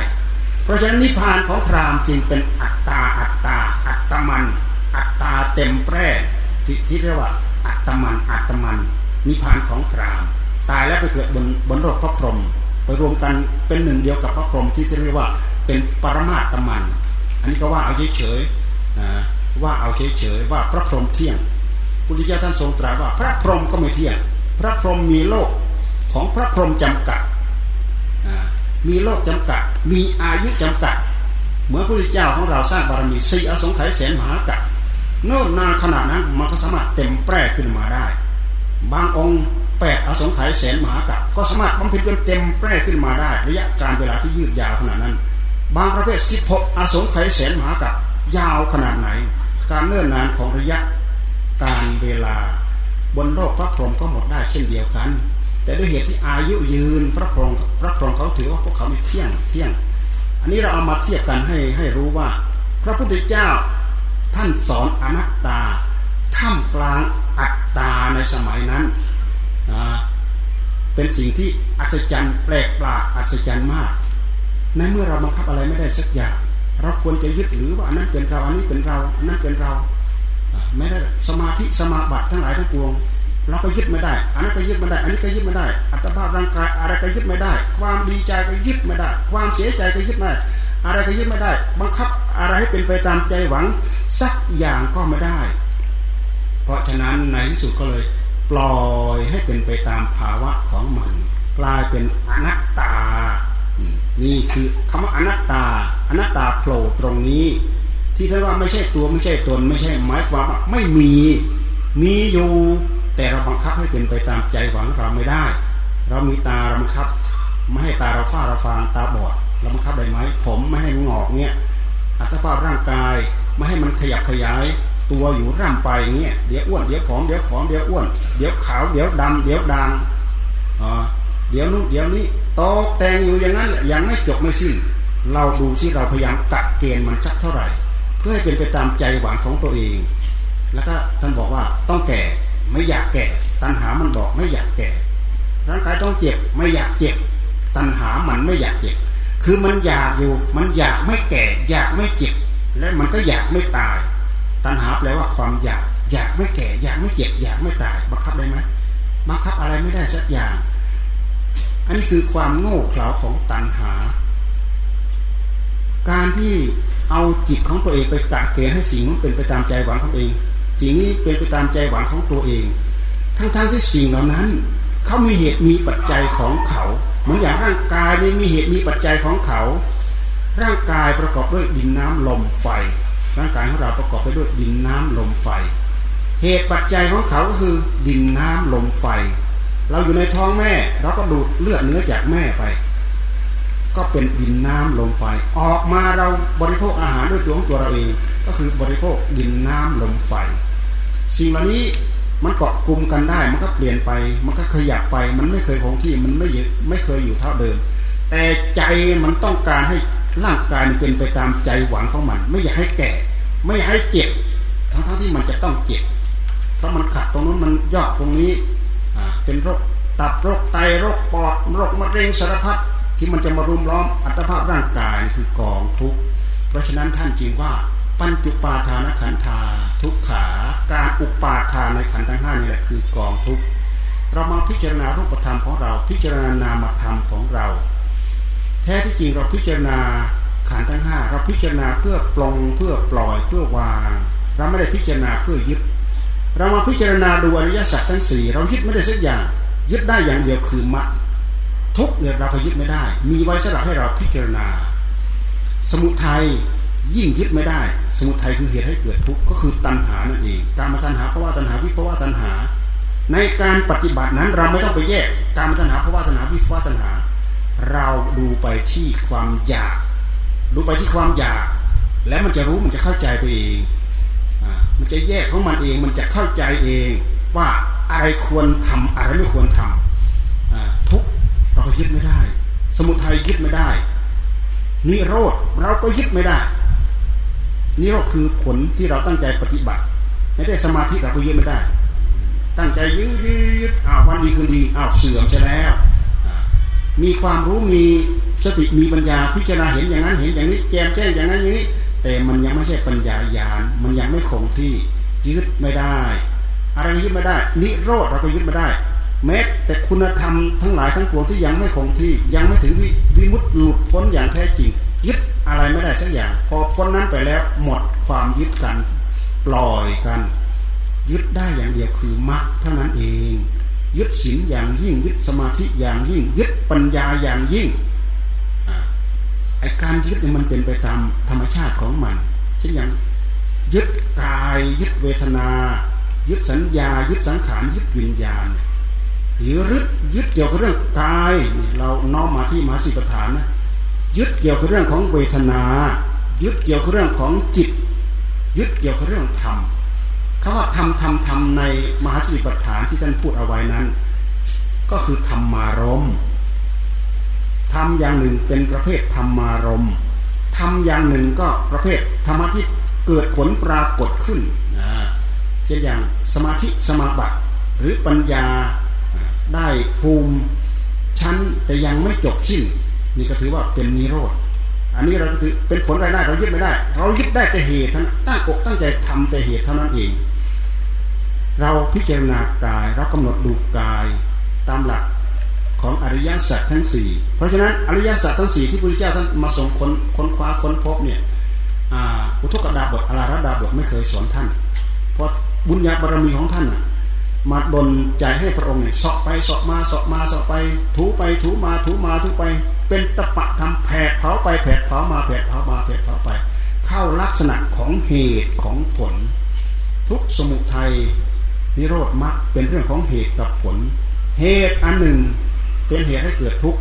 เพราะฉะนั้นนิพพานของพราหมณ์จึงเป็นอัตตาอัตตา อัตตมัน อัตตาเต็มแปร่ที่เรียกว่าอัตมันอัตมัน นิพพานของพราหมณ์ ตายแล้วไปเกิดบนบนโลกพระพรหมไปรวมกันเป็นหนึ่งเดียวกับพระพรหมที่เรียกว่าเป็นปรมาตมัน อันนี้ก็ว่าเอาเฉยนะว่าเอาเฉยๆว่าพระพรหมเที่ยงพุทธเจ้าท่านทรงตรัสว่าพระพรหมก็ไม่เที่ยง พระพรหมมีโลกของพระพรหมจำกัดมีโลกจำกัด มีอายุจำกัด เหมือนพระพุทธเจ้าของเราสร้างบารมีสี่อสงไขยแสนมหากัดโน่นนานขนาดนั้นมันก็สามารถเต็มแปร่ขึ้นมาได้ บางองค์ แปดอสงไขยแสนมหากัดก็สามารถบำเพ็ญจนเต็มแปร่ขึ้นมาได้ ระยะการเวลาที่ยืดยาวขนาดนั้น บางประเภท 16 อสงไขยแสนมหากัดยาวขนาดไหน การเนิ่นนานของระยะการเวลา บนโลกพระพรหมก็หมดได้เช่นเดียวกัน แต่ด้วยเหตุที่อายุยืนพระพรหมพระพรหมเขาถือว่าพวกเขาไม่เที่ยงเที่ยง อันนี้เราเอามาเทียบกันให้ให้รู้ว่า พระพุทธเจ้าท่านสอนอนัตตาท่ามกลางอัตตาในสมัยนั้น เป็นสิ่งที่อัศจรรย์แปลกประหลาดอัศจรรย์มาก ในเมื่อเราบังคับอะไรไม่ได้สักอย่าง เราควรจะยึดหรือว่าอันนั้นเป็นเราอันนี้เป็นเราอันนั้นเป็นเราไม่ได้สมาธิสมาบัติทั้งหลายทั้งปวง เราก็ยึดไม่ได้ อันนั้นก็ยึดไม่ได้ อันนี้ก็ยึดไม่ได้ อัตภาพร่างกายอะไรก็ยึดไม่ได้ ความดีใจก็ยึดไม่ได้ ความเสียใจก็ยึดไม่ได้อะไรก็ยึดไม่ได้ บังคับอะไรให้เป็นไปตามใจหวังสักอย่างก็ไม่ได้ เพราะฉะนั้นในที่สุดก็เลย ปล่อยให้เป็นไปตามภาวะของมัน กลายเป็นอนัตตา นี่คือคำว่าอนัตตา อนัตตาโผล่ตรงนี้ ที่ท่านว่าไม่ใช่ตัวไม่ใช่ตน ไม่ใช่หมายความว่าไม่มีมีอยู่แต่เราบังคับให้เป็นไปตามใจหวังเราไม่ได้ เรามีตาเราบังคับ ไม่ให้ตาเราฝ้าเราฟางตาบอดเราบังคับได้ไหมผมไม่ให้มันงอกเนี่ยอัตภาพร่างกายไม่ให้มันขยับขยาย ตัวอยู่ร่ำไปเงี้ยเดี๋ยวอ้วนเดี๋ยวผอมเดี๋ยวผอมเดี๋ยวอ้วนเดี๋ยวขาวเดี๋ยวดำเดี๋ยวด่างอ๋อเดี๋ยวนู้นเดี๋ยวนี้โตแต่งอยู่อย่างนั้นยังไม่จบไม่สิ้น เราดูที่เราพยายามกัดเกณฑ์มันสักเท่าไหร่ เพื่อให้เป็นไปตามใจหวังของตัวเอง แล้วก็ท่านบอกว่าต้องแก่ไม่อยากแก่ ตัณหามันบอกไม่อยากแก่ ร่างกายต้องเจ็บไม่อยากเจ็บ ตัณหามันไม่อยากเจ็บ คือมันอยากอยู่มันอยากไม่แก่ อยากไม่เจ็บ และมันก็อยากไม่ตาย ตัณหาแปลว่าความอยากอยากไม่แก่อยากไม่เจ็บอยากไม่ตายบังคับได้ไหมบังคับอะไรไม่ได้สักอย่าง อันนี้คือความโง่เขลาของตัณหา การที่เอาจิตของตัวเองไปตะเกณฑ์ให้สิ่งนั้นเป็นไปตามใจหวังของเอง สิ่งนี้เป็นไปตามใจหวังของตัวเอง ทั้งๆทที่สิ่งเหล่านั้น เขามีเหตุมีปัจจัยของเขาเหมือนอย่างร่างกายนี่มีเหตุมีปัจจัยของเขา ร่างกายประกอบด้วยดินน้ำลมไฟ ร่างกายของเราประกอบไปด้วยดินน้ำลมไฟ เหตุปัจจัยของเขาก็คือดินน้ำลมไฟ เราอยู่ในท้องแม่ เราก็ดูดเลือดเนื้อจากแม่ไป ก็เป็นดินน้ำลมไฟ ออกมาเราบริโภคอาหารด้วยตัวของตัวเราเอง ก็คือบริโภคดินน้ำลมไฟ สิ่งเหล่านี้มันเกาะกลุ่มกันได้ มันก็เปลี่ยนไป มันก็ขยับไป มันไม่เคยคงที่ มันไม่ไม่เคยอยู่เท่าเดิม แต่ใจมันต้องการให้ ร่างกายเป็นไปตามใจหวังของมัน ไม่อยากให้แก่ ไม่อยากให้เจ็บ ทั้งทั้งที่มันจะต้องเจ็บ เพราะมันขัดตรงนู้นมันยอดตรงนี้เป็นโรคตับโรคไตโรคปอดโรคมะเร็งสารพัดที่มันจะมารุมล้อมอัตภาพร่างกายคือกองทุกข์เพราะฉะนั้นท่านจึงว่าปัญจุปาทานขันธาทุกขาการอุปาทานในขันธ์ทั้งห้านี่แหละคือกองทุกเรามาพิจารณารูปธรรมของเรา พิจารณานามธรรมของเรา แท้ที่จริงเราพิจารณาขันทั้งห้าเราพิจารณาเพื่อปลงเพื่อปล่อยเพื่อวาง เราไม่ได้พิจารณาเพื่อยึด เรามาพิจารณาดูอริยสัจทั้งสี่เรายึดไม่ได้สักอย่าง ยึดได้อย่างเดียวคือมรรคทุกเนี่ยเราก็ยึดไม่ได้ มีไว้สำหรับให้เราพิจารณา สมุทัยยิ่งยึดไม่ได้ สมุทัยคือเหตุให้เกิดทุกข์ก็คือตัณหานั่นเองการมาตัณหาเพราะว่าตัณหาวิภาวะตัณหา ในการปฏิบัตินั้นเราไม่ต้องไปแยกการมาตัณหาเพราะว่าตัณหาวิภาวะตัณหา เราดูไปที่ความอยาก ดูไปที่ความอยาก แล้วมันจะรู้มันจะเข้าใจไปเองมันจะแยกของมันเองมันจะเข้าใจเองว่าอะไรควรทำอะไรไม่ควรทำทุกเราก็ยึดไม่ได้ สมุทัยยึดไม่ได้ นิโรธเราก็ยึดไม่ได้ นิโรธคือผลที่เราตั้งใจปฏิบัติไม่ได้สมาธิเราก็ยึดไม่ได้ ตั้งใจยึดยึดอ้าววันดีคืนดีอ้าวเสื่อมใช่แล้ว มีความรู้มีสติมีปัญญาพิจารณาเห็นอย่างนั้นเห็นอย่างนี้แจมแจ้งอย่างนั้นอย่างนี้ แต่มันยังไม่ใช่ปัญญาญาณมันยังไม่คงที่ยึดไม่ได้ อะไรยึดไม่ได้ นิโรธเราก็ยึดไม่ได้ แม้แต่คุณธรรมทั้งหลายทั้งปวงที่ยังไม่คงที่ ยังไม่ถึงวิมุตติหลุดพ้นอย่างแท้จริง ยึดอะไรไม่ได้สักอย่าง พอพ้นนั้นไปแล้วหมดความยึดกัน ปล่อยกัน ยึดได้อย่างเดียวคือมรรคเท่านั้นเอง ยึดศีลอย่างยิ่งยึดสมาธิอย่างยิ่ง ยึดปัญญาอย่างยิ่งไอการยึดเนี่ยมันเป็นไปตามธรรมชาติของมันเช่นอย่างยึดกายยึดเวทนา ยึดสัญญา ยึดสังขารยึดวิญญาณหรือยึดยึดเกี่ยวกับเรื่องกายเราน้อมมาที่มหาสิปฐานนะยึดเกี่ยวกับเรื่องของเวทนา ยึดเกี่ยวกับเรื่องของจิต ยึดเกี่ยวกับเรื่องธรรม คำว่าธรรมธรรมธรรมในมหาสติปัฏฐานที่ท่านพูดเอาไว้นั้น ก็คือธรรมารมธรรมอย่างหนึ่งเป็นประเภทธรรมารมธรรมอย่างหนึ่งก็ประเภทธรรมะที่เกิดผลปรากฏขึ้นเช่นอย่างสมาธิสมาบัติหรือปัญญาได้ภูมิชั้นแต่ยังไม่จบสิ้น นี่ก็ถือว่าเป็นนิโรธอันนี้เราถือเป็นผลรายได้เรายึดไม่ได้ เรายึดได้แต่เหตุท่านตั้งอกตั้งใจทำแต่เหตุเท่านั้นเอง เราพิจารณากายเรากำหนดดูกายตามหลักของอริยสัจทั้งสี่เพราะฉะนั้นอริยสัจทั้งสี่ที่พระพุทธเจ้าท่านมาส่งค้นค้นคว้าค้นพบเนี่ยอุทกดาบทอาราดาบทไม่เคยสอนท่าน เพราะบุญญาบารมีของท่านมาดนใจให้พระองค์เนี่ยสอบไปสอบมาสอบมาสอบไป ถูไปถูมาถูมาถูไป เป็นตะปะทำแผดเผาไปแผดเผามาแผดเผามาแผดเผาไป เข้าลักษณะของเหตุของผล ทุกสมุทัย นิโรธมรรคเป็นเรื่องของเหตุกับผล เหตุอันหนึ่ง เป็นเหตุให้เกิดทุกข์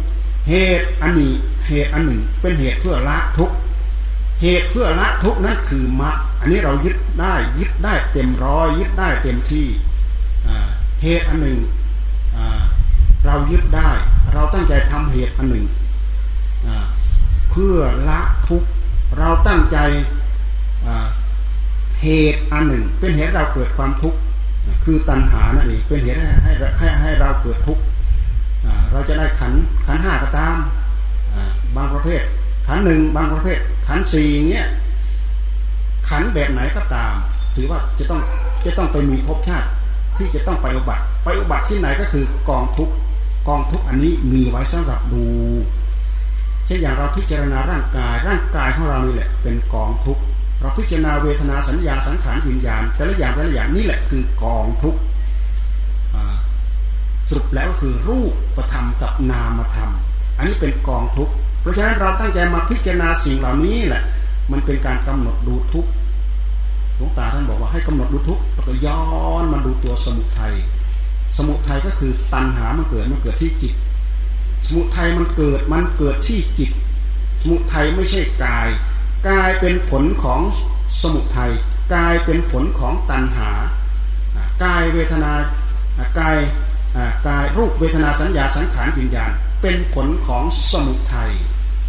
เหตุอันนี้เหตุอันหนึ่ง เป็นเหตุเพื่อละทุกข์เหตุเพื่อละทุกข์นั้นคือมรรคอันนี้เรายึดได้ยึดได้เต็มร้อยยึดได้เต็มที่เหตุอันหนึ่งเรายึดได้ เราตั้งใจทำเหตุอันหนึ่งเพื่อละทุกข์เราตั้งใจเหตุอันหนึ่ง เป็นเหตุเราเกิดความทุกข์ คือตัณหานั่นเองเป็นเหตุให้ให้ให้เราเกิดทุกข์เราจะได้ขันขันห้าก็ตามบางประเภท ขันหนึ่งบางประเภท ขันสี่เงี้ยขันแบบไหนก็ตาม ถือว่าจะต้องจะต้องไปมีภพชาติที่จะต้องไปอุบัติไปอุบัติที่ไหนก็คือกองทุกกองทุกอันนี้มีไว้สำหรับดู เช่นอย่างเราพิจารณาร่างกายร่างกายของเรานี่แหละเป็นกองทุก เราพิจารณาเวทนาสัญญาสังขารวิญญาณแต่ละอย่างแต่ละอย่างนี่แหละคือกองทุกสรุปแล้วก็คือรูปประธรรมกับนามธรรม อันนี้เป็นกองทุกเพราะฉะนั้นเราตั้งใจมาพิจารณาสิ่งเหล่านี้แหละมันเป็นการกำหนดดูทุกหลวงตาท่านบอกว่าให้กำหนดดูทุกแล้วก็ย้อนมาดูตัวสมุทัยสมุทัยก็คือตัณหามันเกิดมันเกิดที่จิต สมุทัยมันเกิดมันเกิดที่จิต สมุทัยไม่ใช่กาย กายเป็นผลของสมุทัยกายเป็นผลของตัณหากายเวทนากายกายรูปเวทนาสัญญาสังขารวิญญาณ เป็นผลของสมุทัย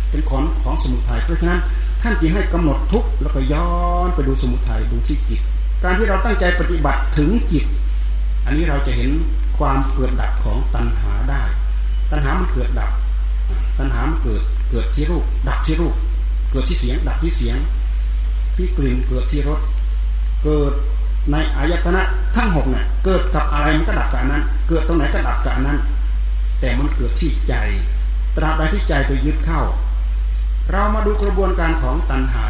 เป็นผลของสมุทัยเพราะฉะนั้นท่านจึงให้กำหนดทุกแล้วก็ย้อนไปดูสมุทัยดูที่จิต การที่เราตั้งใจปฏิบัติถึงจิต อันนี้เราจะเห็นความเกิดดับของตัณหาได้ ตัณหามันเกิดดับ ตัณหามันเกิดเกิดที่รูปดับที่รูป เกิดที่เสียง ดับที่เสียง ที่กลิ่นเกิดที่รสเกิดในอายตนะทั้งหกเนี่ยเกิดกับอะไรมันก็ดับกับนั้น เกิดตรงไหนก็ดับกับนั้น แต่มันเกิดที่ใจ ตราบใดที่ใจไปยึดเข้า เรามาดูกระบวนการของตัณหา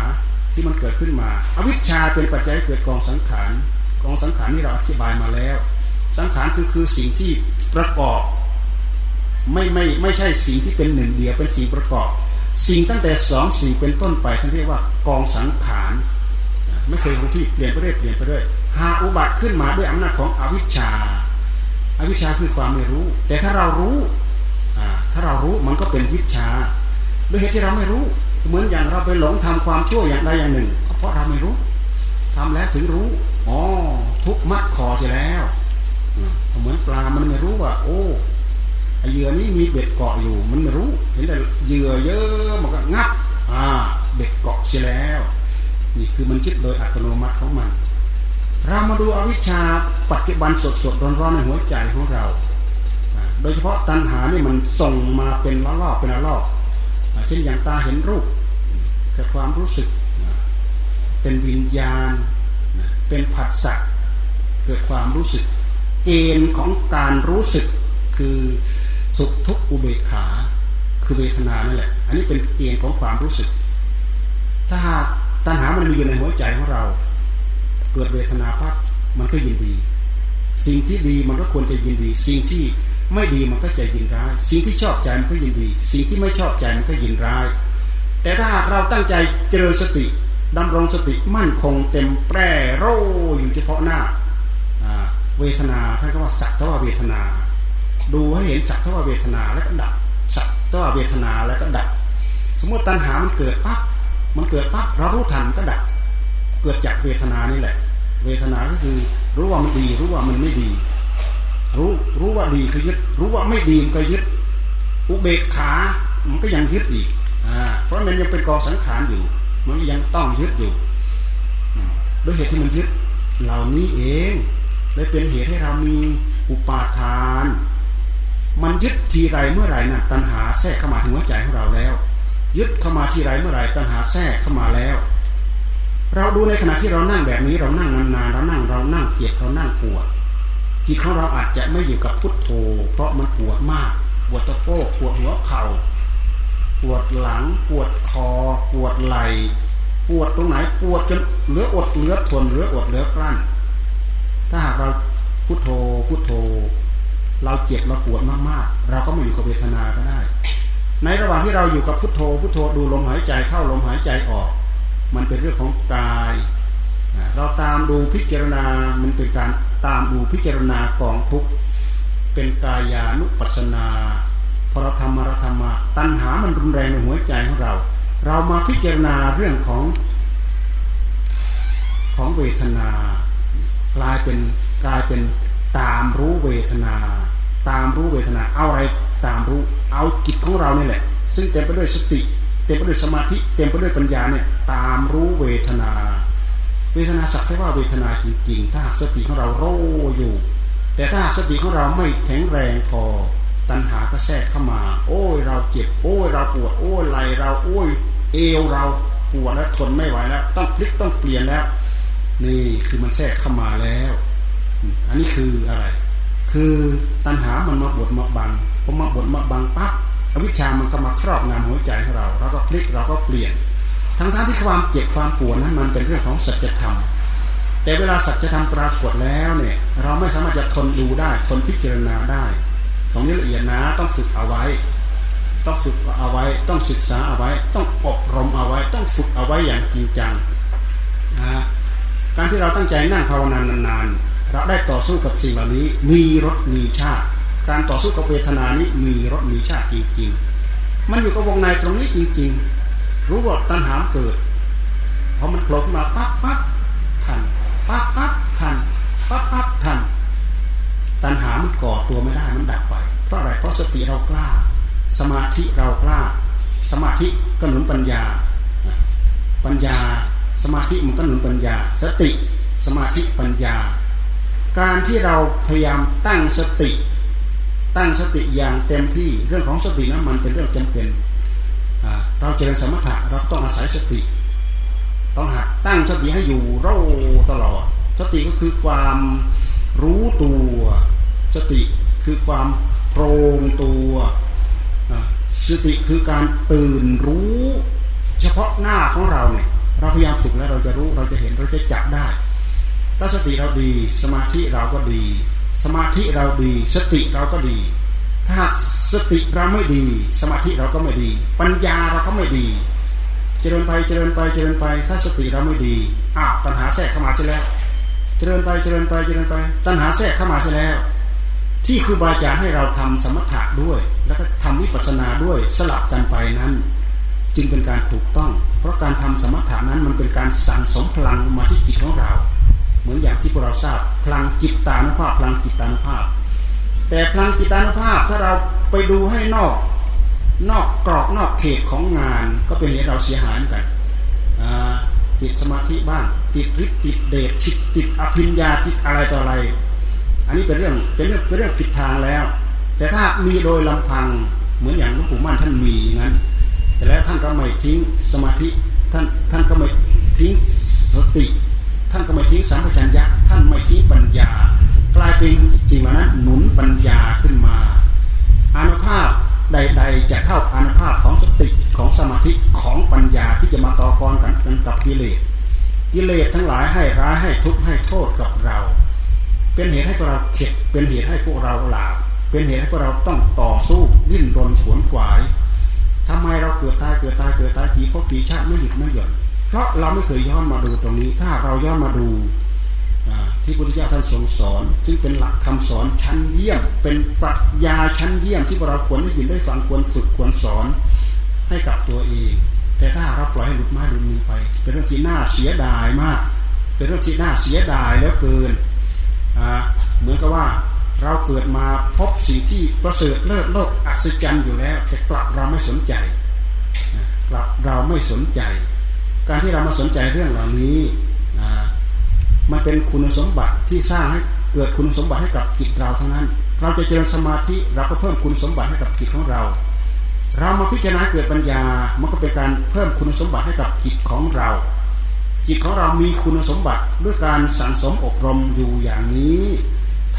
ที่มันเกิดขึ้นมา อวิชชาเป็นปัจจัยเกิดกองสังขารกองสังขารนี่เราอธิบายมาแล้ว สังขารคือคือสิ่งที่ประกอบ ไม่ไม่ไม่ใช่สิ่งที่เป็นหนึ่งเดียวเป็นสิ่งประกอบ สิ่งตั้งแต่สองสิ่งเป็นต้นไปท่านเรียกว่ากองสังขารไม่เคยคงที่เปลี่ยนไปเรื่อยเปลี่ยนไปเรื่อยหาอุบัติขึ้นมาด้วยอำนาจของอวิชชาอาวิชชาคือความไม่รู้ แต่ถ้าเรารู้ถ้าเรารู้มันก็เป็นวิชาด้วยเหตุที่เราไม่รู้เหมือนอย่างเราไปหลงทำความชั่วอย่างใดอย่างหนึ่งก็เพราะเราไม่รู้ทำแล้วถึงรู้อ๋อทุกมัดคอเสียแล้วเหมือนปลามันไม่รู้ว่า โอ้ เหยื่อนี้มีเบ็ดเกาะอยู่ มันไม่รู้ เห็นแต่เหยื่อเยอะมันก็งับ อ่า เบ็ดเกาะเสียแล้ว นี่คือมันคิดโดยอัตโนมัติของมัน เรามาดูอวิชชาปัจจุบันสดสดร้อนร้อนในหัวใจของเรา โดยเฉพาะตัณหานี่มันส่งมาเป็นละลอกเป็นละลอกเช่นอย่างตาเห็นรูปเกิดความรู้สึก เป็นวิญญาณ เป็นผัสสะเกิดความรู้สึก เกณฑ์ของการรู้สึกคือ สุขทุกอุเบกขา คือเวทนานั่นแหละ อันนี้เป็นเกณฑ์ของความรู้สึก ถ้าหากตัณหามันมีอยู่ในหัวใจของเรา เกิดเวทนาปั๊บมันก็ยินดี สิ่งที่ดีมันก็ควรจะยินดี สิ่งที่ไม่ดีมันก็จะยินร้าย สิ่งที่ชอบใจมันก็ยินดี สิ่งที่ไม่ชอบใจมันก็ยินร้าย แต่ถ้าหากเราตั้งใจเจริญสติดำรงสติมั่นคงเต็มแปร่โรอยู่เฉพาะหน้าเวทนาท่านก็ว่าสักทว่าเวทนา ดูให้เห็นสักทว่าเวทนาแล้วก็ดับสักทว่าเวทนาแล้วก็ดับ สมมติตัณหามันเกิดปั๊บมันเกิดปั๊บเรารู้ทันก็ดับ เกิดจากเวทนานี่แหละ เวทนาก็คือรู้ว่ามันดี รู้ว่ามันไม่ดี รู้รู้ว่าดีก็ยึด รู้ว่าไม่ดีมันก็ยึด อุเบกขามันก็ยังยึดอีกอ่าเพราะมันยังเป็นกองสังขารอยู่ มันยังต้องยึดอยู่ด้วยเหตุที่มันยึดเหล่านี้เองเลยเป็นเหตุให้เรามีอุปาทาน มันยึดทีไรเมื่อไรนะ่ะตัณหาแทรกเข้ามาถึงหัวใจของเราแล้ว ยึดเข้ามาทีไรเมื่อไรตัณหาแทรกเข้ามาแล้ว เราดูในขณะที่เรานั่งแบบนี้เรานั่งนานๆเรานั่งเรานั่งเจ็บเรานั่งปวดจิตของเราอาจจะไม่อยู่กับพุทโธ เพราะมันปวดมาก ปวดตะโพกปวดหัวเขา่าปวดหลัง ปวดคอ ปวดไหล่ปวดตรงไหนปวดจนเหลืออดเหลือทนเหลืออดเหลือกลั้น ถ้าหากเราพุทโธพุทโธ เราเจ็บเราปวดมากๆ เราก็ไม่อยู่กับเวทนาก็ได้ ในระหว่างที่เราอยู่กับพุทโธพุทโธดูลมหายใจเข้าลมหายใจออก มันเป็นเรื่องของกายเราตามดูพิจารณา มันเป็นการตามดูพิจารณากองทุกเป็นกายานุปัสนาพอเราทำมาเราทำมาตัณหามันรุนแรงในหัวใจของเรา เรามาพิจารณาเรื่องของของเวทนา กลายเป็นกลายเป็นตามรู้เวทนา ตามรู้เวทนาเอาอะไรตามรู้เอาจิตของเราเนี่ยแหละ ซึ่งเต็มไปด้วยสติ เต็มไปด้วยสมาธิเต็มไปด้วยปัญญาเนี่ยตามรู้เวทนา เวทนาสักแต่ว่าเวทนาจริงๆถ้าสติของเราโรอยู่ แต่ถ้าสติของเราไม่แข็งแรงพอตัณหาก็แทรกเข้ามา โอ้ยเราเจ็บโอ้ยเราปวดโอ้ยไหลเราโอ้ยเอวเราปวดแล้วทนไม่ไหวแล้วต้องพลิกต้องเปลี่ยนแล้ว นี่คือมันแทรกเข้ามาแล้ว อันนี้คืออะไร คือตัณหามันมาบดมาบังพอมาบดมาบังปั๊บอวิชามันก็มาครอบงำหัวใจของเราเราก็พลิกเราก็เปลี่ยน ทั้งๆทที่ความเจ็บความปวดนั้นมันเป็นเรื่องของสัจธรรม แต่เวลาสัจธรรมปรากฏแล้วเนี่ยเราไม่สามารถจะทนดูได้ทนพิจารณาได้ ตรงนี้ละเอียดนะต้องฝึกเอาไว้ ต้องฝึกเอาไว้ ต้องศึกษาเอาไว้ ต้องอบรมเอาไว้ ต้องฝึกเอาไว้อย่างจริงจังนะการที่เราตั้งใจนั่งภาวนานานๆ เราได้ต่อสู้กับสิ่งเหล่านี้มีรสมีชาติ การต่อสู้กับเวทนานี้มีรสมีชาติจริงๆ มันอยู่กับวงในตรงนี้จริงๆ รู้ว่าตัณหาเกิดพอมันโผล่ขึ้นมาปั๊บปั๊บทันปั๊บปั๊บทันปั๊บปั๊บทัน ตัณหามันก่อตัวไม่ได้มันดับไป เพราะอะไรเพราะสติเรากล้า สมาธิเรากล้า สมาธิก็หนุนปัญญา ปัญญา สมาธิมันก็หนุนปัญญา สติ สมาธิปัญญา การที่เราพยายามตั้งสติ ตั้งสติอย่างเต็มที่เรื่องของสตินั้นมันเป็นเรื่องจำเป็นเราเจริญสมถะเราต้องอาศัยสติ ต้องหัดตั้งสติให้อยู่เราตลอด สติก็คือความรู้ตัว สติคือความโปร่งตัวสติคือการตื่นรู้ เฉพาะหน้าของเราเนี่ยเราพยายามฝึกแล้วเราจะรู้เราจะเห็นเราจะจับได้ ถ้าสติเราดี สมาธิเราก็ดี สมาธิเราดี สติเราก็ดี ถ้าสติเราไม่ดี สมาธิเราก็ไม่ดี ปัญญาเราก็ไม่ดี เจริญไปเจริญไปเจริญไป ถ้าสติเราไม่ดีอ้าวตัณหาแทรกเข้ามาเสียแล้ว เจริญไปเจริญไปเจริญไป ตัณหาแทรกเข้ามาเสียแล้ว ที่ครูบาอาจารย์ให้เราทำสมถะด้วย แล้วก็ทำวิปัสสนาด้วยสลับกันไปนั้น จึงเป็นการถูกต้อง เพราะการทำสมถะนั้นมันเป็นการสั่งสมพลังมาที่จิตของเรา เหมือนอย่างที่พวกเราทราบพลังจิตตานุภาพพลังจิตตานุภาพ แต่พลังกิตตานุภาพถ้าเราไปดูให้นอกนอกกรอบนอกเขตของงานก็เป็นเหตุเราเสียหายเหมือนกันติดสมาธิบ้างติดฤทธิ์ติดเดชติดติดอภิญญาติดอะไรต่ออะไร อันนี้เป็นเรื่องเป็นเรื่องเป็นเรื่องผิดทางแล้ว แต่ถ้ามีโดยลำพังเหมือนอย่างหลวงปู่มั่นท่านมีอย่างนั้น แต่แล้วท่านก็ไม่ทิ้งสมาธิท่านท่านก็ไม่ทิ้งสติ ท่านก็ไม่ทิ้งสัมปชัญญะท่านไม่ทิ้งปัญญา กลายเป็นสิ่งเหล่านั้นหนุนปัญญาขึ้นมาอานุภาพใด ๆ จะเท่าอานุภาพของสติของสมาธิของปัญญาที่จะมาต่อกรกันกับกิเลสกิเลสทั้งหลายให้ร้ายให้ทุกข์ให้โทษกับเรา เป็นเหตุให้พวกเราเข็ดเป็นเหตุให้พวกเราหลาบเป็นเหตุให้พวกเราต้องต่อสู้ดิ้นรนขวนขวายทำไมเราเกิดตายเกิดตายเกิดตายปีพบปีชาติไม่หยุดไม่หย่อน เพราะเราไม่เคยย้อนมาดูตรงนี้ ถ้าเราย้อนมาดูที่พุทธเจ้าท่านทรงสอน ซึ่งเป็นหลักคำสอนชั้นเยี่ยม เป็นปรัชญาชั้นเยี่ยมที่เราควรได้ยินได้ฟังควรฝึกควรสอนให้กับตัวเอง แต่ถ้าเราปล่อยให้หลุดไม้หลุดมือไป เป็นเรื่องที่น่าเสียดายมาก เป็นเรื่องที่น่าเสียดายแล้วเกินเหมือนกับว่าเราเกิดมาพบสิ่งที่ประเสริฐเลิศโลกอัศจรรย์อยู่แล้ว แต่กลับเราไม่สนใจกลับเราไม่สนใจ การที่เรามาสนใจเรื่องเหล่านี้มันเป็นคุณสมบัติที่สร้างให้เกิดคุณสมบัติให้กับจิตเราเท่านั้น เราจะเจริญสมาธิเราก็เพิ่มคุณสมบัติให้กับจิตของเรา เรามาพิจารณาเกิดปัญญา มันก็เป็นการเพิ่มคุณสมบัติให้กับจิตของเรา จิตของเรามีคุณสมบัติด้วยการสั่งสมอบรมอยู่อย่างนี้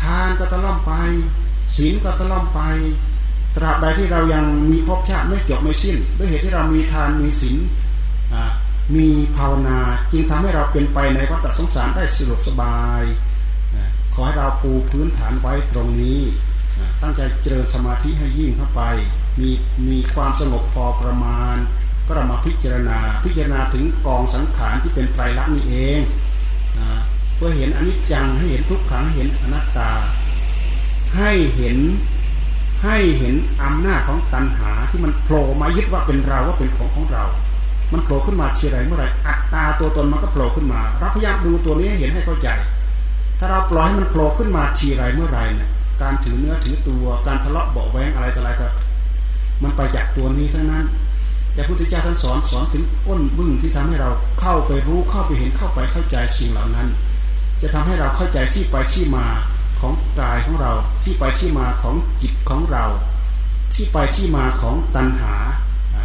ทานก็ตะล่อมไปศีลก็ตะล่อมไป ตราบใดที่เรายังมีภพชาติไม่จบไม่สิ้น ด้วยเหตุที่เรามีทานมีศีล มีภาวนาจึงทำให้เราเป็นไปในวัฏสงสารได้สะดวกสบายขอให้เราปูพื้นฐานไว้ตรงนี้ ตั้งใจเจริญสมาธิให้ยิ่งเข้าไป มีมีความสงบพอประมาณ ก็เรามาพิจารณาพิจารณาถึงกองสังขารที่เป็นไตรลักษณ์นี่เองเพื่อเห็นอนิจจังให้เห็นทุกขังเห็นอนัตตา ให้เห็นให้เห็นอำนาจของตัณหาที่มันโผล่มายึดว่าเป็นเราว่าเป็นของของเรา มันโผล่ขึ้นมาเชียไรเมื่อไรอัตตาตัวตนมันก็โผล่ขึ้นมาเราพยายามดูตัวนี้ให้เห็นให้เข้าใจ ถ้าเราปล่อยให้มันโผล่ขึ้นมาทีไรเมื่อไรเนี่ยการถือเนื้อถือตัวการทะเลาะเบาแวงอะไรต่ออะไรก็มันไปจากตัวนี้ทั้งนั้นแต่พุทธเจ้าท่านสอนสอนถึงก้นบึ้งที่ทำให้เราเข้าไปรู้เข้าไปเห็นเข้าไปเข้าใจสิ่งเหล่านั้น จะทำให้เราเข้าใจที่ไปที่มาของกายของเราที่ไปที่มาของจิตของเรา ที่ไปที่มาของตัณหา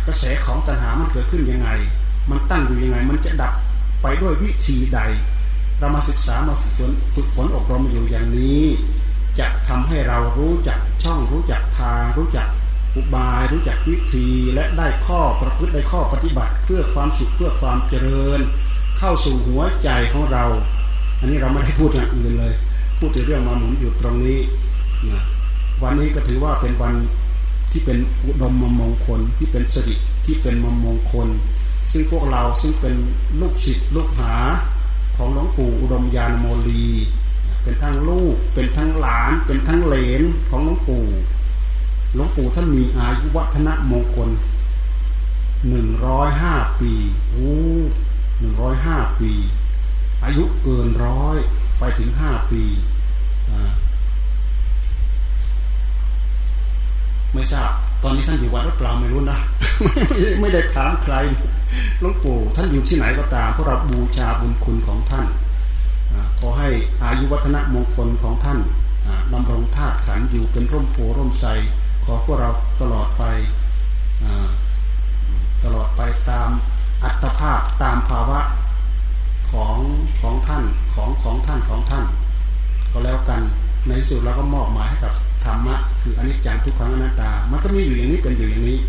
กระแสของตัณหามันเกิดขึ้นยังไง มันตั้งอยู่ยังไง มันจะดับไปด้วยวิธีใด เรามาศึกษามาฝึกฝนฝึกฝนอบรมอยู่อย่างนี้ จะทำให้เรารู้จักช่องรู้จักทางรู้จักอุบายรู้จักวิธีและได้ข้อประพฤติได้ข้อปฏิบัติเพื่อความสุขเพื่อความเจริญ เข้าสู่หัวใจของเรา อันนี้เราไม่ได้พูดอย่างอื่นเลย พูดถึงเรื่องมาหมุนอยู่ตรงนี้นะวันนี้ก็ถือว่าเป็นวัน ที่เป็นอุดมมงคลที่เป็นสิริที่เป็นมมงคล ซึ่งพวกเราซึ่งเป็นลูกศิษย์ลูกหาของหลวงปู่อุดมยานโมลี เป็นทั้งลูกเป็นทั้งหลานเป็นทั้งเหลนของหลวงปู่หลวงปู่ท่านมีอายุวัฒนะมงคลหนึ่งร้อยห้าปีโอ้หนึ่งร้อยห้าปี อายุเกินร้อยไปถึงห้าปี ไม่ทราบ ตอนนี้ท่านอยู่วัดหรือเปล่าไม่รู้นะไม่ได้ถามใครหลวงปู่ท่านอยู่ที่ไหนก็ตามพวกเราบูชาบุญคุณของท่านขอให้อายุวัฒนะมงคลของท่านดำรงธาตุขันอยู่เป็นร่มโพร่มใสขอพวกเราตลอดไปตลอดไปตามอัตภาพตามภาวะของของท่านของของท่านของท่าน ก็แล้วกันในสุดเราก็มอบหมายให้กับ ธรรมะคืออนิจจังทุกขังอนัตตา มันก็มีอยู่อย่างนี้เป็นอยู่อย่างนี้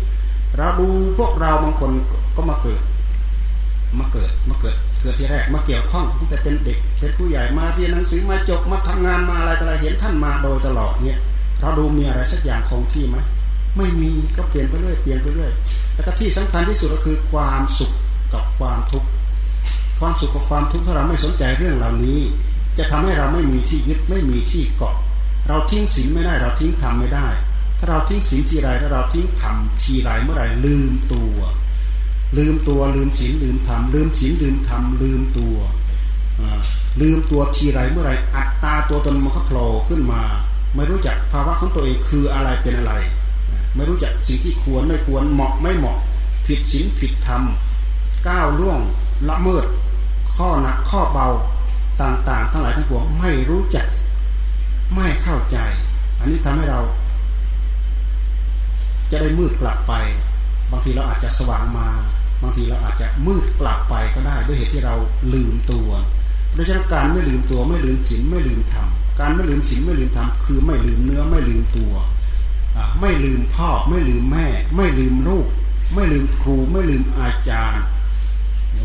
เราดูพวกเราบางคนก็มาเกิด มาเกิดมาเกิด เกิดที่แรกมาเกี่ยวข้องตั้งแต่เป็นเด็กเป็นผู้ใหญ่มาเรียนหนังสือมาจบมาทำงานมาอะไรต่ออะไรเห็นท่านมาโดยตลอดเนี่ยเราดูมีอะไรสักอย่างคงที่ไหมไม่มีก็เปลี่ยนไปเรื่อยเปลี่ยนไปเรื่อยแล้วก็ที่สำคัญที่สุดก็คือความสุขกับความทุกข์ความสุขกับความทุกข์ถ้าเราไม่สนใจเรื่องเหล่านี้ จะทำให้เราไม่มีที่ยึดไม่มีที่เกาะ เราทิ้งศีลไม่ได้เราทิ้งธรรมไม่ได้ ถ้าเราทิ้งศีลทีไรถ้าเราทิ้งธรรมทีไรเมื่อไรลืมตัว ลืมตัวลืมศีลลืมธรรมลืมศีลลืมธรรมลืมตัวลืมตัวทีไรเมื่อไรอัตตาตัวตนมันก็โผล่ขึ้นมา ไม่รู้จักภาวะของตัวเองคืออะไรเป็นอะไร ไม่รู้จักสิ่งที่ควรไม่ควรเหมาะไม่เหมาะ ผิดศีลผิดธรรมก้าวล่วงละเมิด ข้อหนักข้อเบาต่างๆ ทั้งหลายทั้งปวงไม่รู้จัก ไม่เข้าใจ อันนี้ทำให้เรา จะได้มืดกลับไป บางทีเราอาจจะสว่างมา บางทีเราอาจจะมืดกลับไปก็ได้ด้วยเหตุที่เราลืมตัวโดยเฉพาะการไม่ลืมตัวไม่ลืมศีลไม่ลืมธรรมการไม่ลืมศีลไม่ลืมธรรมคือไม่ลืมเนื้อไม่ลืมตัวไม่ลืมพ่อไม่ลืมแม่ ไม่ลืมลูก ไม่ลืมครูไม่ลืมอาจารย์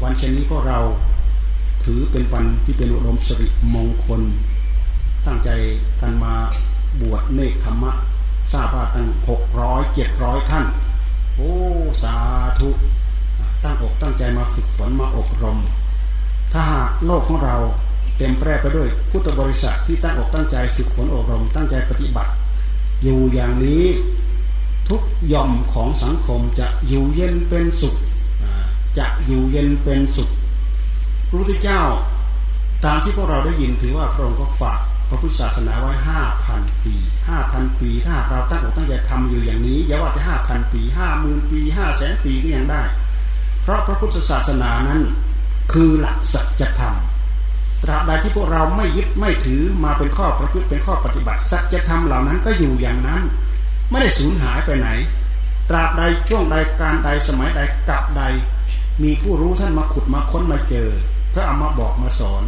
วันเช่นนี้พวกเราถือเป็นวันที่เป็นอุดมสริมงคล ตั้งใจกันมาบวชเนคขมะทราบว่าตั้งหกร้อยเจ็ดร้อยท่าน โอ้สาธุตั้งอกตั้งใจมาฝึกฝนมาอบรม ถ้าหากโลกของเราเต็มแปร่ไปด้วยพุทธบริษัทที่ตั้งอกตั้งใจฝึกฝนอบรม ตั้งใจปฏิบัติ อยู่อย่างนี้ทุกย่อมของสังคมจะอยู่เย็นเป็นสุขจะอยู่เย็นเป็นสุขพระพุทธเจ้า ตามที่พวกเราได้ยินถือว่าพระองค์ก็ฝาก พระพุทธศาสนาไว้ห้าพันปีห้าพันปีถ้าเราตั้งอกตั้งใจทำอยู่อย่างนี้อย่าว่าจะห้าพันปีห้าหมื่นปีห้าแสนปีก็ยังได้ เพราะพระพุทธศาสนานั้นคือหลักสัจธรรมตราบใดที่พวกเราไม่ยึดไม่ถือมาเป็นข้อประพฤติเป็นข้อปฏิบัติสัจธรรมเหล่านั้นก็อยู่อย่างนั้น ไม่ได้สูญหายไปไหน ตราบใดช่วงใดการใดสมัยใดกับใด มีผู้รู้ท่านมาขุดมาค้นมาเจอก็เอามาบอกมาสอน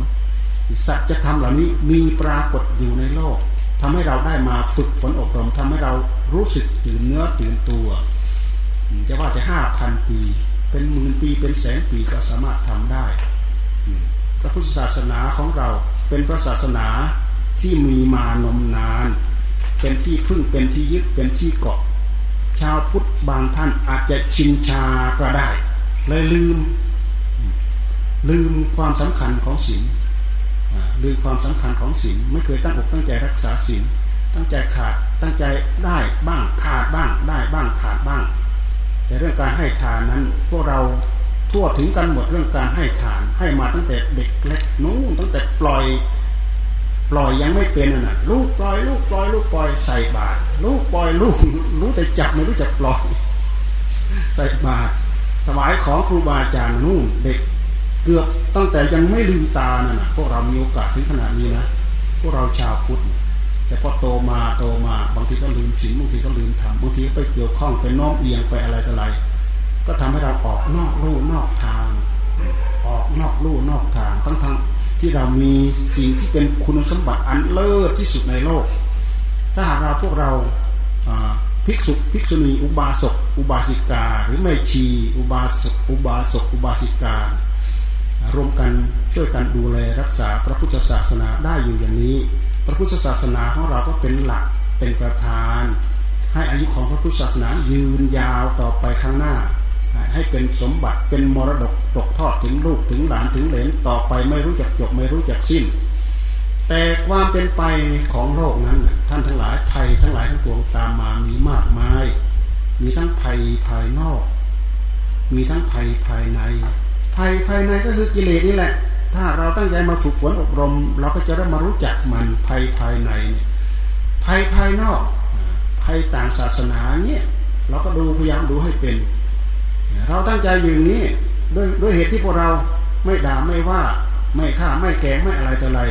สัจธรรมเหล่านี้มีปรากฏอยู่ในโลกทำให้เราได้มาฝึกฝนอบรมทำให้เรารู้สึกตื่นเนื้อตื่นตัว จะว่าจะห้าพันปี เป็นหมื่นปีเป็นแสนปีก็สามารถทำได้ พระพุทธศาสนาของเราเป็นพระศาสนาที่มีมานมนาน เป็นที่พึ่งเป็นที่ยึดเป็นที่เกาะ ชาวพุทธบางท่านอาจจะชินชาก็ได้เลยลืม ลืมความสำคัญของศีล ลืมความสำคัญของศีลไม่เคยตั้งอกตั้งใจรักษาศีลตั้งใจขาดตั้งใจได้บ้างขาดบ้างได้บ้างขาดบ้าง แต่เรื่องการให้ทานนั้นพวกเราทั่วถึงกันหมดเรื่องการให้ทานให้มาตั้งแต่เด็กเล็กนู้นตั้งแต่ปล่อย ปล่อยยังไม่เป็นน่ะลูกปล่อยลูกปล่อยลูกปล่อยใส่บาตรลูกปล่อยลูกรู้แต่จับไม่รู้จักปล่อย ใส่บาตรถวายของครูบาอาจารย์นู่นเด็ก เกือบตั้งแต่ยังไม่ลืมตาน่ะพวกเรามีโอกาสถึงขนาดนี้นะพวกเราชาวพุทธแต่พอโตมาโตมาบางทีก็ลืมศีลบางทีก็ลืมทำบางทีไปเกี่ยวข้องไปน้อมเอียงไปอะไรต่ออะไร ก็ทำให้เราออกนอกลู่นอกทาง ออกนอกลู่นอกทางทั้งทั้งที่เรามีสิ่งที่เป็นคุณสมบัติอันเลิศที่สุดในโลก ถ้าหากเราพวกเราภิกษุภิกษุณีอุบาสกอุบาสิกา หรือไม่ชี อุบาสกอุบาสกอุบาสิกา รวมกันช่วยกันดูแลรักษาพระพุทธศาสนาได้อยู่อย่างนี้ พระพุทธศาสนาของเราก็เป็นหลักเป็นประธาน ให้อายุของพระพุทธศาสนายืนยาวต่อไปข้างหน้า ให้เป็นสมบัติเป็นมรดกตกทอดถึงลูกถึงหลานถึงเหลนต่อไปไม่รู้จักจบไม่รู้จักสิ้น แต่ความเป็นไปของโลกนั้นท่านทั้งหลายภัยทั้งหลายทั้งปวงตามมามีมากมาย มีทั้งภัยภายนอก มีทั้งภัยภายใน ภัยภายในก็คือกิเลสนี่แหละ ถ้าเราตั้งใจมาฝึกฝนอบรม เราก็จะได้มารู้จักมันภัยภายในภัยภายนอกภัยต่างศาสนาเนี่ยเราก็ดูพยายามดูให้เป็น เราตั้งใจอยู่นี้ด้วยด้วยเหตุที่พวกเราไม่ด่าไม่ว่าไม่ฆ่าไม่แกงไม่อะไรต่ออะไร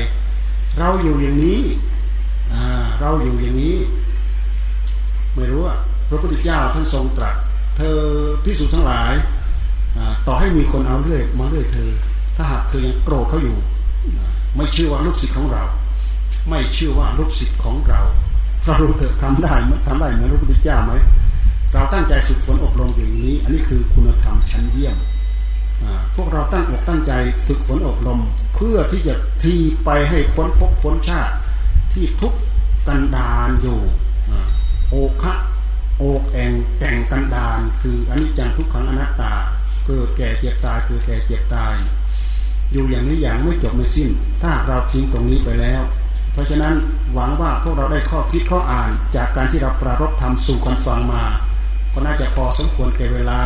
เราอยู่อย่างนี้เราอยู่อย่างนี้ ไม่รู้ว่าพระพุทธเจ้าท่านทรงตรัสเธอพิสูจน์ทั้งหลาย ต่อให้มีคนเอาเรื่อยมาเรื่อยเธอ ถ้าหากเธอยังโกรธเขาอยู่ ไม่เชื่อว่าลูกศิษย์ของเรา ไม่เชื่อว่าลูกศิษย์ของเราเราเธอทำได้ไหมทำได้ไหมพระพุทธเจ้าไหมเราตั้งใจฝึกฝนอบรมอย่างนี้ อันนี้คือคุณธรรมชั้นเยี่ยมพวกเราตั้งอกตั้งใจฝึกฝนอบรม เพื่อที่จะทีไปให้พ้นภพพ้นชาติ ที่ทุกกันดานอยู่โอคะโอกแองแต่งกันดาน คืออันนี้จังทุกขังอนัตตา เกิดแก่เจ็บตายเกิดแก่เจ็บตาย อยู่อย่างนี้อย่างไม่จบไม่สิ้น ถ้าเราทิ้งตรงนี้ไปแล้ว เพราะฉะนั้นหวังว่าพวกเราได้ข้อคิดข้ออ่านจากการที่เราปรารบธรรมสู่คนฟังมา ก็น่าจะพอสมควรแก่เวลา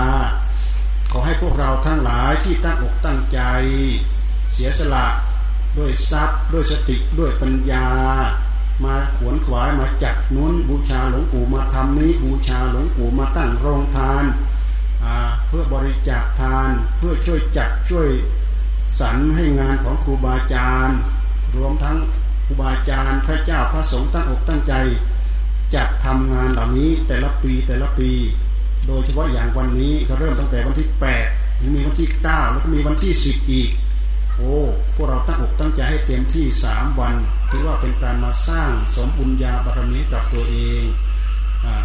ขอให้พวกเราทั้งหลายที่ตั้งอกตั้งใจ เสียสละด้วยทรัพย์ด้วยสติด้วยปัญญา มาขวนขวายมาจัดนุ้นบูชาหลวงปู่มาทำนี้บูชาหลวงปู่มาตั้งโรงทาน เพื่อบริจาคทานเพื่อช่วยจัดช่วยสรรให้งานของครูบาอาจารย์ รวมทั้งครูบาอาจารย์พระเจ้าพระสงฆ์ตั้งอกตั้งใจจัดทำงานเหล่านี้แต่ละปีแต่ละปี โดยเฉพาะอย่างวันนี้ก็เริ่มตั้งแต่วันที่8มีวันที่ 9 แล้วก็มีวันที่ 10 อีก โอ้พวกเราตั้งอกตั้งใจให้เต็มที่ 3 วันถือว่าเป็นการมาสร้างสมบุญญาบารมีกับตัวเองอ่า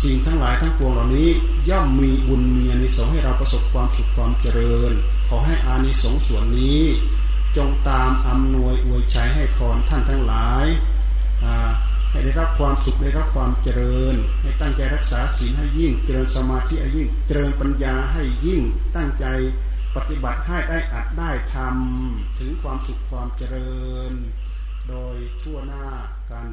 สิ่งทั้งหลายทั้งปวงเหล่านี้ ย่อมมีบุญมีอานิสงส์ให้เราประสบความสุขความเจริญ ขอให้อานิสงส์ส่วนนี้ จงตามอำนวยอวยชัยให้พรท่านทั้งหลายให้ได้รับความสุขได้รับความเจริญ ให้ตั้งใจรักษาศีลให้ยิ่ง เจริญสมาธิให้ยิ่ง เจริญปัญญาให้ยิ่ง ตั้งใจปฏิบัติให้ได้อัดได้ทำถึงความสุขความเจริญ โดยทั่วหน้ากัน